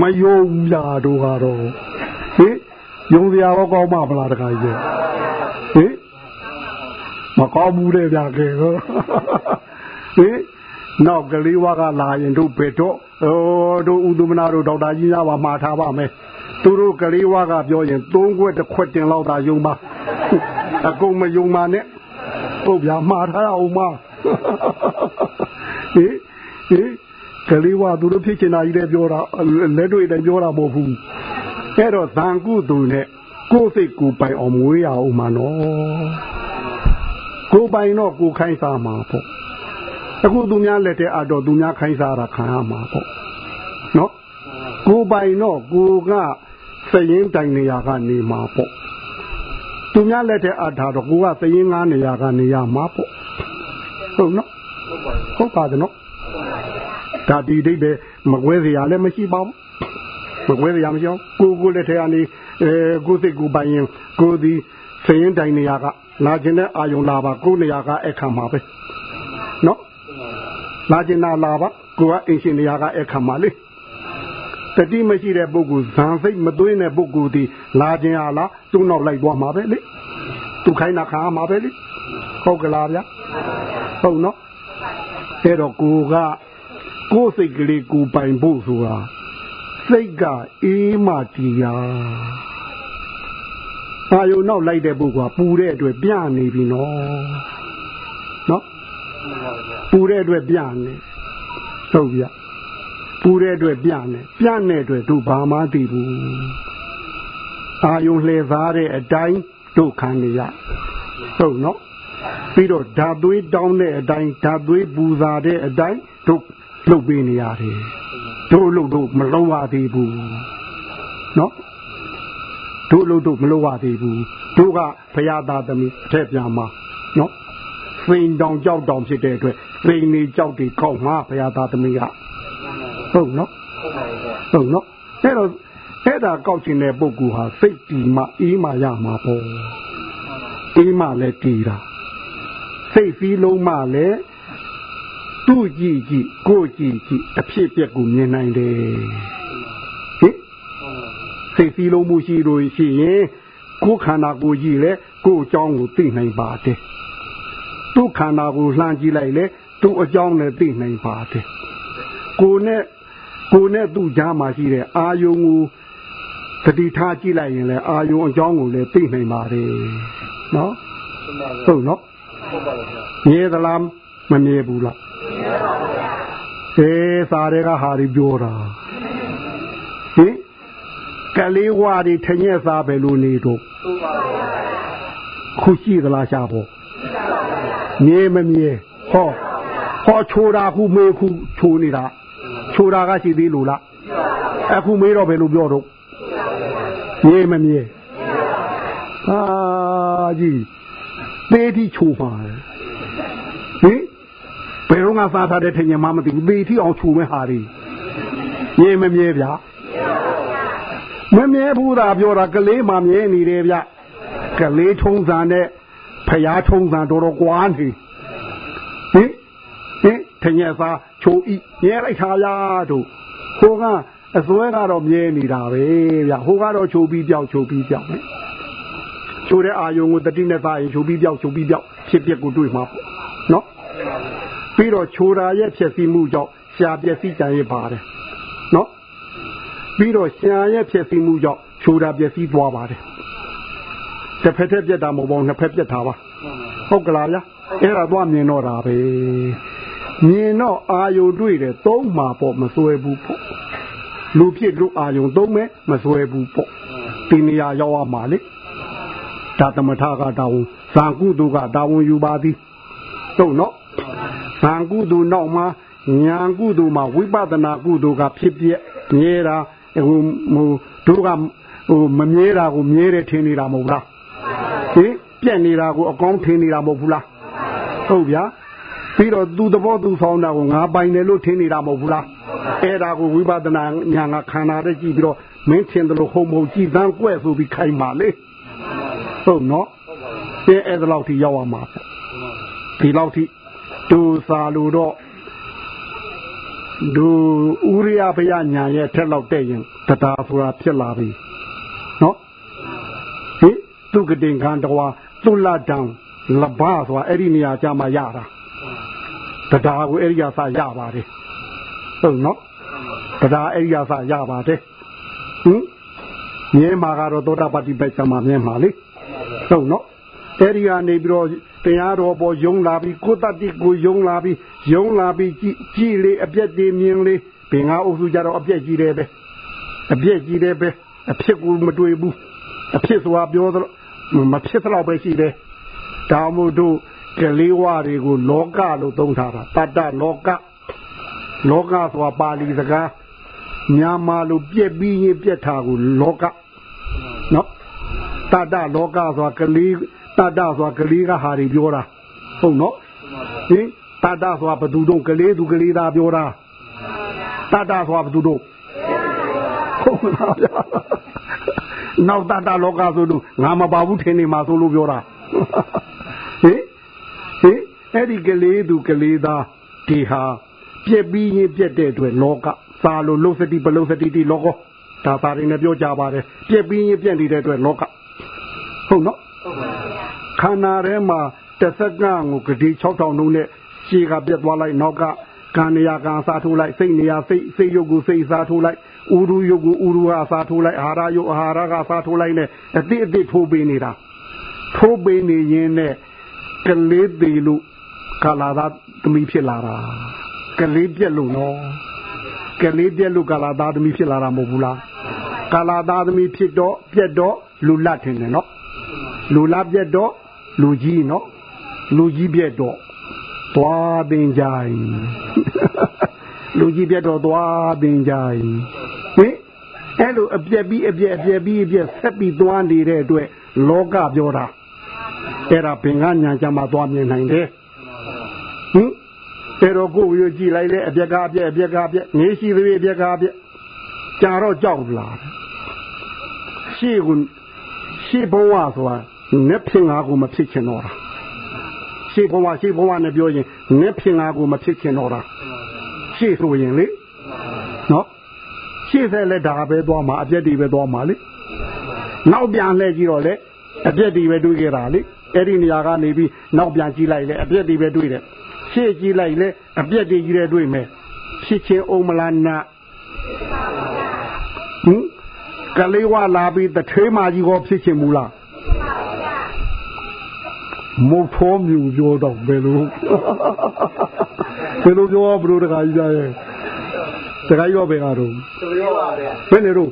မယုံဗျာတို့ကတော့ဟင်ယုံစရာတော့ကောင်းမှာမလားတခါကြီးဟင်မကောင်းဘူးတဲ့ဗျာကဲဟင်နောက်ကလေးဝါကလာရင်တို့ဘယ်တော့ဟိုတို့ဥဒုမနာတို့ဒေါက်တာကြီးများပါမှာထားပါမယ် သူတို့ကလေးဝါကပြောရင်သုံးခွက်တစ်ခွက်တင်လောက်တာယုံပါအကုန်မယုံပါနဲ့ဟုတ်ဗျာမှားထားအောင်မဟေးဟေးကလေးဝါသူတို့ဖြစ်ချင်တာကြီးလည်းပြောတာလက်တွေ့လည်းပြောတာမဟုတ်ဘူးအဲ့တော့သံကုသူနဲ့ကိုယ်စိတ်ကိုပိုင်အောင်မွေးရအောင်မှာနော်ကိုပိုင်တော့ကိုခိုင်းစားမှာပေါ့အခုသူများလက်ထဲအတော့သူများခိုင်းစားတာခံရမှာပေါ့နော်ကိုပိုင်တော့ကိုက စရင်တိုင်နေရာကနေမှာပေါ့သူများလက်ထဲအထားတော့ကိုကစရင်ငားနေရာကနေရမှာပေါ့ဟုတ်နော်ဟုတ်ပါတယ်နော်ဒါဒီဒိတ်ပဲမကွဲစရာလည်းမရှိပါဘူးမကွဲရမကြောက်ကိုကိုလက်ထဲကနေအဲကိုစိတ်ကိုပိုင်ရင်ကိုဒီစရင်တိုင်နေရကလာခြင်းတဲ့အာယုံလာပါကိုနေရကအခါမှာပဲနော်လာခြင်းနာလာပါကိုကအင်ရှင်နေရကအခါမှာလေ တတိမရှိတဲ့ပုဂ္ဂိုလ်ဇံစိတ်မသွင်းတဲ့ပုဂ္ဂိုလ်ဒီလာခြင်းဟာလားသူ့နောက်လိုက်သွားမှာပဲလေသူခိုင်းတာခါမှာပဲလေဟုတ်ကလားဗျာဟုတ်နော်အဲ့တော့ကိုကကိုယ်စိတ်ကလေးကိုပိုင်ဖို့ဆိုတာစိတ်ကအေးမှတီးရာအာယုံနောက်လိုက်တဲ့ပုဂ္ဂိုလ်ကပူတဲ့အတွက်ပြနေပြီနော်နော်ပူတဲ့အတွက်ပြနေဟုတ်ပြ ပူတဲ့အတွက်ပြနေပြတဲ့အတွက်တို့ဘာမှသိဘူးအာယုံလှည့်စားတဲ့အတိုင်းတို့ခံနေရဟုတ်နော်ပြီးတော့ဓာသွေးတောင်းတဲ့အတိုင်းဓာသွေးပူဇာတဲ့အတိုင်းတို့လှုပ်ပေးနေရတယ်တို့လှုပ်တို့မလုံးဝသေးဘူးနော်တို့လှုပ်တို့မလုံးဝသေးဘူးတို့ကဘုရားသားသမီးအထက်ပြန်မှာနော်စိန်တောင်ကြောက်တောင်ဖြစ်တဲ့အတွက်စိန်နေကြောက်တွေကောက်မှာဘုရားသားသမီးက ဟုတ်နော်ဟုတ်နော်အဲ့တော့အဲ့ဒါကောက်ချင်တဲ့ပုဂ္ဂိုလ်ဟာစိတ်တီမှအေးမှရမှာပေါ့အေးမှလည်းတီတာစိတ်စည်းလုံးမှလည်းသူ့ကြည့်ကြည့်ကိုကြည့်ကြည့်အဖြစ်ပြက်ကိုမြင်နိုင်တယ်ဟင်စိတ်စည်းလုံးမှုရှိလို့ရှိရင်ကိုယ်ခန္ဓာကိုကြည့်လဲကိုယ်အကြောင်းကိုသိနိုင်ပါတယ်သူ့ခန္ဓာကိုလှမ်းကြည့်လိုက်လဲသူ့အကြောင်းနဲ့သိနိုင်ပါတယ်ကိုနဲ့ ကိုနဲ့သူ့ကြားမှာရှိတဲ့အာယုံကိုတတိထားကြည့်လိုက်ရင်လည်းအာယုံအကြောင်းကိုလည်းသိနိုင်ပါတယ်နော်ဟုတ်နော်မြဲသလားမမြဲဘူးလားအေးစားတွေကဟာဒီပြောတာဟင်ကလေးဝါဒီထညက်စားပဲလို့နေတော့ခုရှိသလားရှာဖို့မြဲမမြဲဟောဟောချိုးတာခုမေးခုချိုးနေတာ ချိုးတာကရှိသေးလို့လားအခုမေးတော့ဘယ်လိုပြောတော့မြဲမမြဲအာကြီးသေးတိချိုးပါဟင်ဘယ်တော့မှစားထားတဲ့ထင်ရင်မှမသိဘူးသေတိအောင်ခြုံမဲ့ဟာတွေမြဲမမြဲဗျာမမြဲဘူးတာပြောတာကလေးမှမြဲနေတယ်ဗျကလေးထုံးစံနဲ့ဖျားထုံးစံတော်တော်ကွာနေဟင်ဟင် ထင်ရစားချိုးဤမြဲလိုက်တာဗျာတို့ဟိုကအစွဲကတော့မြဲနေတာပဲဗျဟိုကတော့ချိုးပြီးပြောက်ချိုးပြီးပြောက်ပဲချိုးတဲ့အာယုံကိုတတိနဲ့သားရင်ချိုးပြီးပြောက်ချိုးပြီးပြောက်ဖြစ်ပျက်ကိုတွေ့မှာပေါ့နော်ပြီးတော့ချိုတာရဲ့ဖြစ်စီမှုကြောင့်ရှားပျက်စီးကြရဲ့ပါတယ်နော်ပြီးတော့ရှားရဲ့ဖြစ်စီမှုကြောင့်ချိုတာပျက်စီးသွားပါတယ်တစ်ဖက်ထက်ပြက်တာမဟုတ်ပါဘူးနှစ်ဖက်ပြက်တာပါဟုတ်ကလားဗျာအဲ့ဒါသွားမြင်တော့တာပဲ မြင်တော့အာယုတွေ့တယ်သုံးမှာပေါ့မစွဲဘူးပေါ့လူဖြစ်လူအာယုသုံးမဲ့မစွဲဘူးပေါ့ဒီနေရာရောက်ရမှာလေဒါသမထကတောင်းဇာကုတုကတာဝန်ယူပါသည်ဟုတ်နော်ဇာကုတုနောက်မှာညာကုတုမှာဝိပဿနာကုတုကဖြစ်ပြမြဲတာဟိုဟိုတို့ကဟိုမမြဲတာကိုမြဲတယ်ထင်နေတာမဟုတ်လားဟင်ပြက်နေတာကိုအကောင်းထင်နေတာမဟုတ်ဘူးလားဟုတ်ဗျာ ပြီးတော့သူသဘောသူဆောင်တာကိုငါပိုင်တယ်လို့ထင်နေတာမဟုတ်ဘူးလားအဲ့ဒါကိုဝိပဿနာညာငါခန္ဓာနဲ့ကြည့်ပြီးတော့မင်းထင်တယ်လို့ဟုတ်မဟုတ်ကြည်သန်းကွဲ့ဆိုပြီးခိုင်းပါလေဟုတ်နော်အဲအဲ့ဒါလောက်ထိရောက်အောင်ပါဒီလောက်ထိသူစာလို့တော့ဒူဥရိယဘယညာရဲ့ထက်လောက်တဲ့ရင်တရားဆိုတာဖြစ်လာပြီနော်ဟိသူကတင်ခံတော်သူလတံလဘဆိုတာအဲ့ဒီနေရာကြမှာရတာ တရားကိုအဲ့ဒီကစရပါတယ်ဟုတ်နော်တရားအဲ့ဒီကစရပါတယ်ဟင်မြဲမှာကတော့သောတာပတိပဲကြမှာမြဲမှာလေဟုတ်နော်အဲ့ဒီကနေပြီးတော့တရားတော်ပေါ်ယုံလာပြီးကိုတတ်တိကိုယုံလာပြီးယုံလာပြီးကြည်ကြည်လေးအပြက်တည်မြင်လေးဘင်္ဂါအုပ်စုကြတော့အပြက်ကြီးတယ်ပဲအပြက်ကြီးတယ်ပဲအဖြစ်ကိုမတွေ့ဘူးအဖြစ်ဆိုတာပြောတော့မဖြစ်တော့ပဲရှိတယ်ဒါမို့တို့ ကလေးဝါတွေကိုလောကလို့သုံးထားတာတတ္တလောကလောကဆိုတာပါဠိစကားမြန်မာလိုပြက်ပြီးရင်ပြက်တာကိုလောကနော်တတ္တလောကဆိုတာကလေးတတ္တဆိုတာကလေးကဟာတွေပြောတာဟုတ်နော်ဟင်တတ္တဆိုတာဘသူတို့ကလေးသူကလေးသားပြောတာတတ္တဆိုတာဘသူတို့ဟဟုတ်လားဗျာနောက်တတလောကဆိုလို့ငါမပါဘူးထင်နေမှာဆိုလို့ပြောတာဟင်ဟင် အဲ့ဒီကလေးသူကလေးသားဒီဟာပြက်ပြီးရင်ပြက်တဲ့အတွက်လောကစာလို့လုံးစတိပလုံးစတိတိလောကဒါပါရင်လည်းပြောကြပါတယ်ပြက်ပြီးရင်ပြက်နေတဲ့အတွက်လောကဟုတ်နော်ခန္ဓာထဲမှာတစ်စက္ကန့်ကိုဂတိ6000လုံးနဲ့ရှေ့ကပြက်သွားလိုက်နောက်ကကံနေရာကံစားထိုးလိုက်စိတ်နေရာစိတ်စိတ်ယုတ်ကိုစိတ်စားထိုးလိုက်ဥရုယုတ်ကိုဥရုကစားထိုးလိုက်အာဟာရယုတ်အာဟာရကစားထိုးလိုက်နဲ့အတိအတိထိုးပေးနေတာထိုးပေးနေရင်နဲ့ကလေးသေးလို့ ကာလာသာသမီးဖြစ်လာတာကလေးပြက်လို့နော်ကလေးပြက်လို့ကာလာသာသမီးဖြစ်လာတာမဟုတ်ဘူးလားကာလာသာသမီးဖြစ်တော့ပြက်တော့လူလတ်ထင်တယ်နော်လူလတ်ပြက်တော့လူကြီးနော်လူကြီးပြက်တော့သွားပင်ကြိုင်လူကြီးပြက်တော့သွားပင်ကြိုင်ဟင်အဲ့လိုအပြက်ပြီးအပြက်အပြက်ပြီးအပြက်ဆက်ပြီးသွားနေတဲ့အတွက်လောကပြောတာအဲ့ဒါဘင်္ဂညာကြမှာသွားမြင်နိုင်တယ်ဟင် အဲ့တော့ကိုယ်ရကြည့်လိုက်လေအပြက်ကအပြက်အပြက်ကအပြက်နေရှိသေးအပြက်ကအပြက်ကြာတော့ကြောက်လာရှေ့ကရှေ့ဘဝဆိုတာနဲ့ဖြစ်ငါကိုမဖြစ်ချင်တော့တာရှေ့ဘဝရှေ့ဘဝနဲ့ပြောရင်နဲ့ဖြစ်ငါကိုမဖြစ်ချင်တော့တာရှေ့ဆိုရင်လေနော်ရှေ့ဆက်လက်ဒါပဲသွားမှာအပြက်တွေပဲသွားမှာလေနောက်ပြန်လှည့်ကြည့်တော့လေအပြက်တွေပဲတွေးကြတာလေအဲ့ဒီနေရာကနေပြီးနောက်ပြန်ကြည့်လိုက်လေအပြက်တွေပဲတွေးတယ် ရှေ့ကြည့်လိုက်လေအပြက်တွေကြီးတဲ့တွေးမယ်ဖြစ်ချင်းအောင်မလားနာဟင်ကလေးဝလာပြီးတထေးမကြီးကိုဖြစ်ချင်းမူလားမုတ်ဖို့မြူပြောတော့ဘယ်လိုဘယ်လိုပြောဘလို့တခါကြီးကြရဲ့တခါရောဘယ်ကတော့တပြောပါဗျာဘယ်နေတော့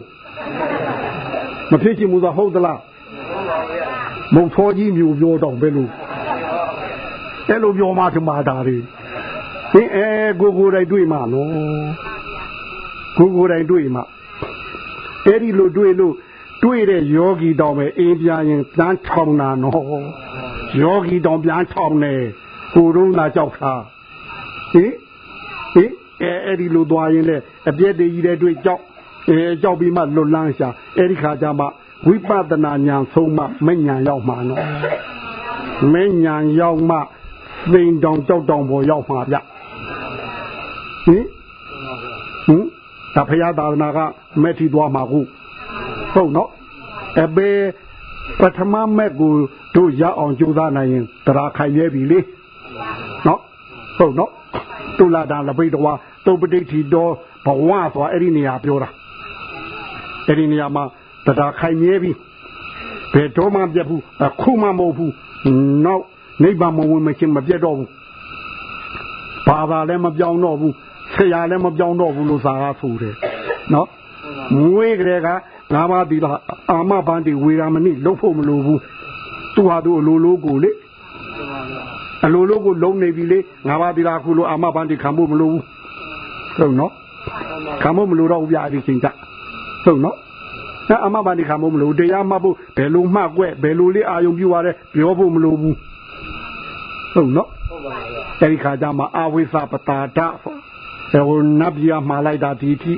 မဖြစ်ချင်ဘူးသာဟုတ်သလားဟုတ်ပါဗျာမုတ်ဖို့ကြီးမြူပြောတော့ဘယ်လို အဲ့လိုပြောမှထမတာတွေဟင်အဲကိုကိုတိုင်တွေ့မှနော်ကိုကိုတိုင်တွေ့မှအဲ့ဒီလိုတွေ့လို့တွေ့တဲ့ယောဂီတောင်ပဲအင်းပြရင်တန်းထောင်တာနော်ယောဂီတောင်ပြန်ထောင်နေကိုရုံးသာကြောက်တာဟင်ဟင်အဲအဲ့ဒီလိုသွားရင်လေအပြည့်တည်းကြီးတဲ့တွေ့ကြောက်အဲကြောက်ပြီးမှလွတ်လန်းရှာအဲ့ဒီခါကျမှဝိပဿနာဉာဏ်ဆုံးမှမဉဏ်ရောက်မှာနော်မဉဏ်ရောက်မှ သိန်တောင်ကြောက်တောင်ပေါ်ရောက်မှာဗျဟင်ဟင်ဒါဖရာသာသနာကမဲ့ထီသွားမှာကိုဟုတ်နော်အဘေပထမမဲ့ကိုတို့ရအောင်ကြိုးစားနိုင်ရင်တရားခိုင်ရဲပြီလေနော်ဟုတ်နော်တုလာတာလပိတ်တော်သုပတိထီတော်ဘဝဆိုအဲ့ဒီနေရာပြောတာအဲ့ဒီနေရာမှာတရားခိုင်ရဲပြီဘယ်တော့မှပြတ်ဘူးအခုမှမဟုတ်ဘူးနောက် နိဗ္ဗာန်မဝင်မချင်းမပြတ်တော့ဘူးဘာသာလည်းမပြောင်းတော့ဘူးဆရာလည်းမပြောင်းတော့ဘူးလို့သာကားဆိုတယ်နော်မွေးကြတဲ့ကငါးပါးဒီလားအာမဘန်တီဝေရာမနိလုံးဖို့မလိုဘူးသူဟာသူအလိုလိုကိုလေအလိုလိုကိုလုံးနေပြီလေငါးပါးဒီလားခုလိုအာမဘန်တီခံဖို့မလိုဘူးဟုတ်နော်ခံဖို့မလိုတော့ဘူးဗျာဒီချိန်ကဟုတ်နော်အဲအမဘာဒီခံဖို့မလိုတရားမှတ်ဖို့ဘယ်လိုမှတ်ွက်ဘယ်လိုလေးအာယုံပြသွားတယ်ပြောဖို့မလိုဘူး ဟုတ်နော်ဟုတ်ပါဗျာအဲဒီခါကျမှအဝိသပတာဒဆိုဟိုနတ်ပြည်မှာလိုက်တာဒီတိ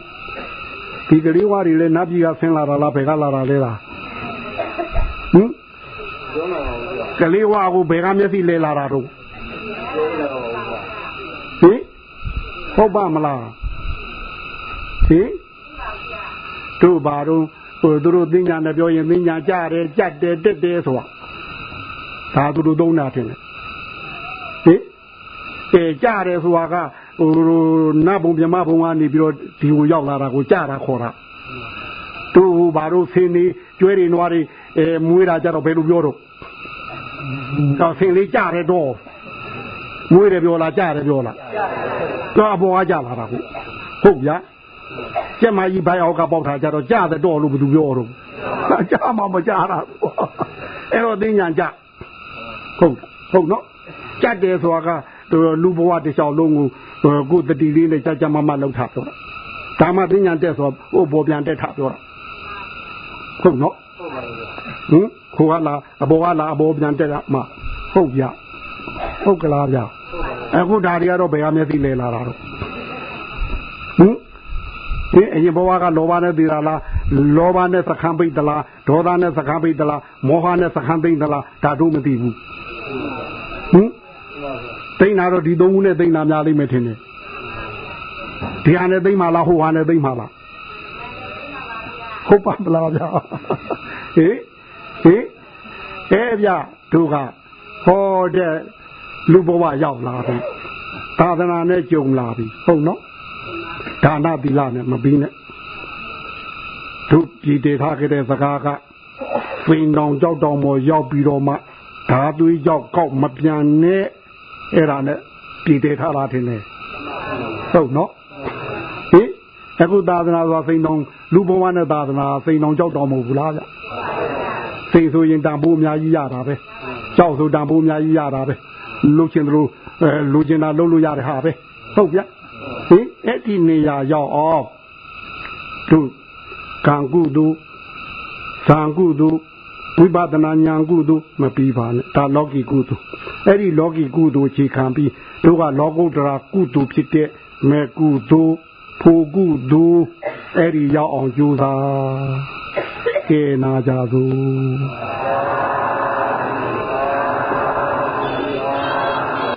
ဒီကလေးဝါတွေလည်းနတ်ပြည်ကဆင်းလာတာလားဘယ်ကလာတာလဲလားဟင်ကလေးဝါကိုဘယ်ကမျက်စိလဲလာတာတော့ဟင်ဟုတ်ပါမလားဟင်တို့ဘာတော့ဟိုသူတို့သင်ညာနဲ့ပြောရင်သင်ညာကြတယ်ကြက်တယ်တက်တယ်ဆိုတာဒါသူတို့သုံးတာထင်တယ် ဟင်အဲကြတယ်ဆိုတာကဟိုနတ်ဘုံမြမဘုံကနေပြီးတော့ဒီကိုရောက်လာတာကိုကြတာခေါ်တာတို့ဘာလို့ဆင်းနေကျွဲတွေနွားတွေအဲမွေးတာကြတော့ဘယ်လိုပြောတော့တော့ဆင်းလေးကြတယ်တော့မွေးတယ်ပြောလားကြတယ်ပြောလားတော့အပေါ်ကကြလာတာဟုတ်ဟုတ်ဗျာကျမကြီးဘိုင်အောက်ကပေါက်ထားကြတော့ကြတဲ့တော့လို့ဘယ်သူပြောတော့ကြမှာမကြတာအဲ့တော့သိညာကြဟုတ်ဟုတ်နော် ကြက်တယ်ဆိုတာကလူဘဝတစ်လျှောက်လုံးကိုကိုတတိလေးနဲ့ကြကြမမလောက်ထားပြောတာဒါမှသိညာတက်ဆိုဟိုပေါ်ပြန်တက်ထားပြောတာဟုတ်နော်ဟင်ခိုးကလာအပေါ်ကလာအပေါ်ပြန်တက်တာမှဟုတ်ပြဟုတ်ကလားဗျအခုဒါတွေကတော့ဘယ်ဟာမျက်စိလဲလာတာတော့ဟင်ဟင်အရင်ဘဝကလောဘနဲ့သေးတာလားလောဘနဲ့သခန်းပိတ်သလားဒေါသနဲ့သခန်းပိတ်သလားမောဟနဲ့သခန်းပိတ်သလားဒါတို့မသိဘူးဟင် သိနာတော့ဒီသုံးခုနဲ့သိနာများလိမ့်မယ်ထင်တယ်ဒီဟာနဲ့သိမလားဟိုဟာနဲ့သိမလားဟုတ်ပါမလားဗျာဟေးဟေးအဲ့ဗျတို့ကဟောတဲ့လူဘဝရောက်လာပြီသာသနာနဲ့ကြုံလာပြီဟုတ်နော်ဒါနသီလနဲ့မပြီးနဲ့တို့ကြည်တည်ထားခဲ့တဲ့စကားကဖိန်တောင်ကြောက်တောင်ပေါ်ရောက်ပြီးတော့မှဓာသွေးကြောက်ကောက်မပြန်နဲ့ အဲ့ဒါနဲ့ကြည်တည်ထားတာထင်တယ်ဟုတ်နော်ဟင်အခုသာသနာဆိုတာဖိန်တောင်လူဘဝနဲ့သာသနာဖိန်တောင်ကြောက်တောင်မဟုတ်ဘူးလားဗျစိတ်ဆိုရင်တန်ဖိုးအများကြီးရတာပဲကြောက်ဆိုတန်ဖိုးအများကြီးရတာပဲလှုပ်ချင်သလိုအဲလူကျင်တာလှုပ်လို့ရတဲ့ဟာပဲဟုတ်ဗျဟင်အဲ့ဒီနေရာရောက်အောင်တို့ကံကုသိုလ်ဇံကုသိုလ် ဝိပဿနာဉာဏ်ကုသိုလ်မပြီးပါနဲ့ဒါလောကီကုသိုလ်အဲ့ဒီလောကီကုသိုလ်ခြေခံပြီးတို့ကလောကုတ္တရာကုသိုလ်ဖြစ်တဲ့မေကုသိုလ်ဖို့ကုသိုလ်အဲ့ဒီရောက်အောင်ကြိုးစားကဲနာကြသို့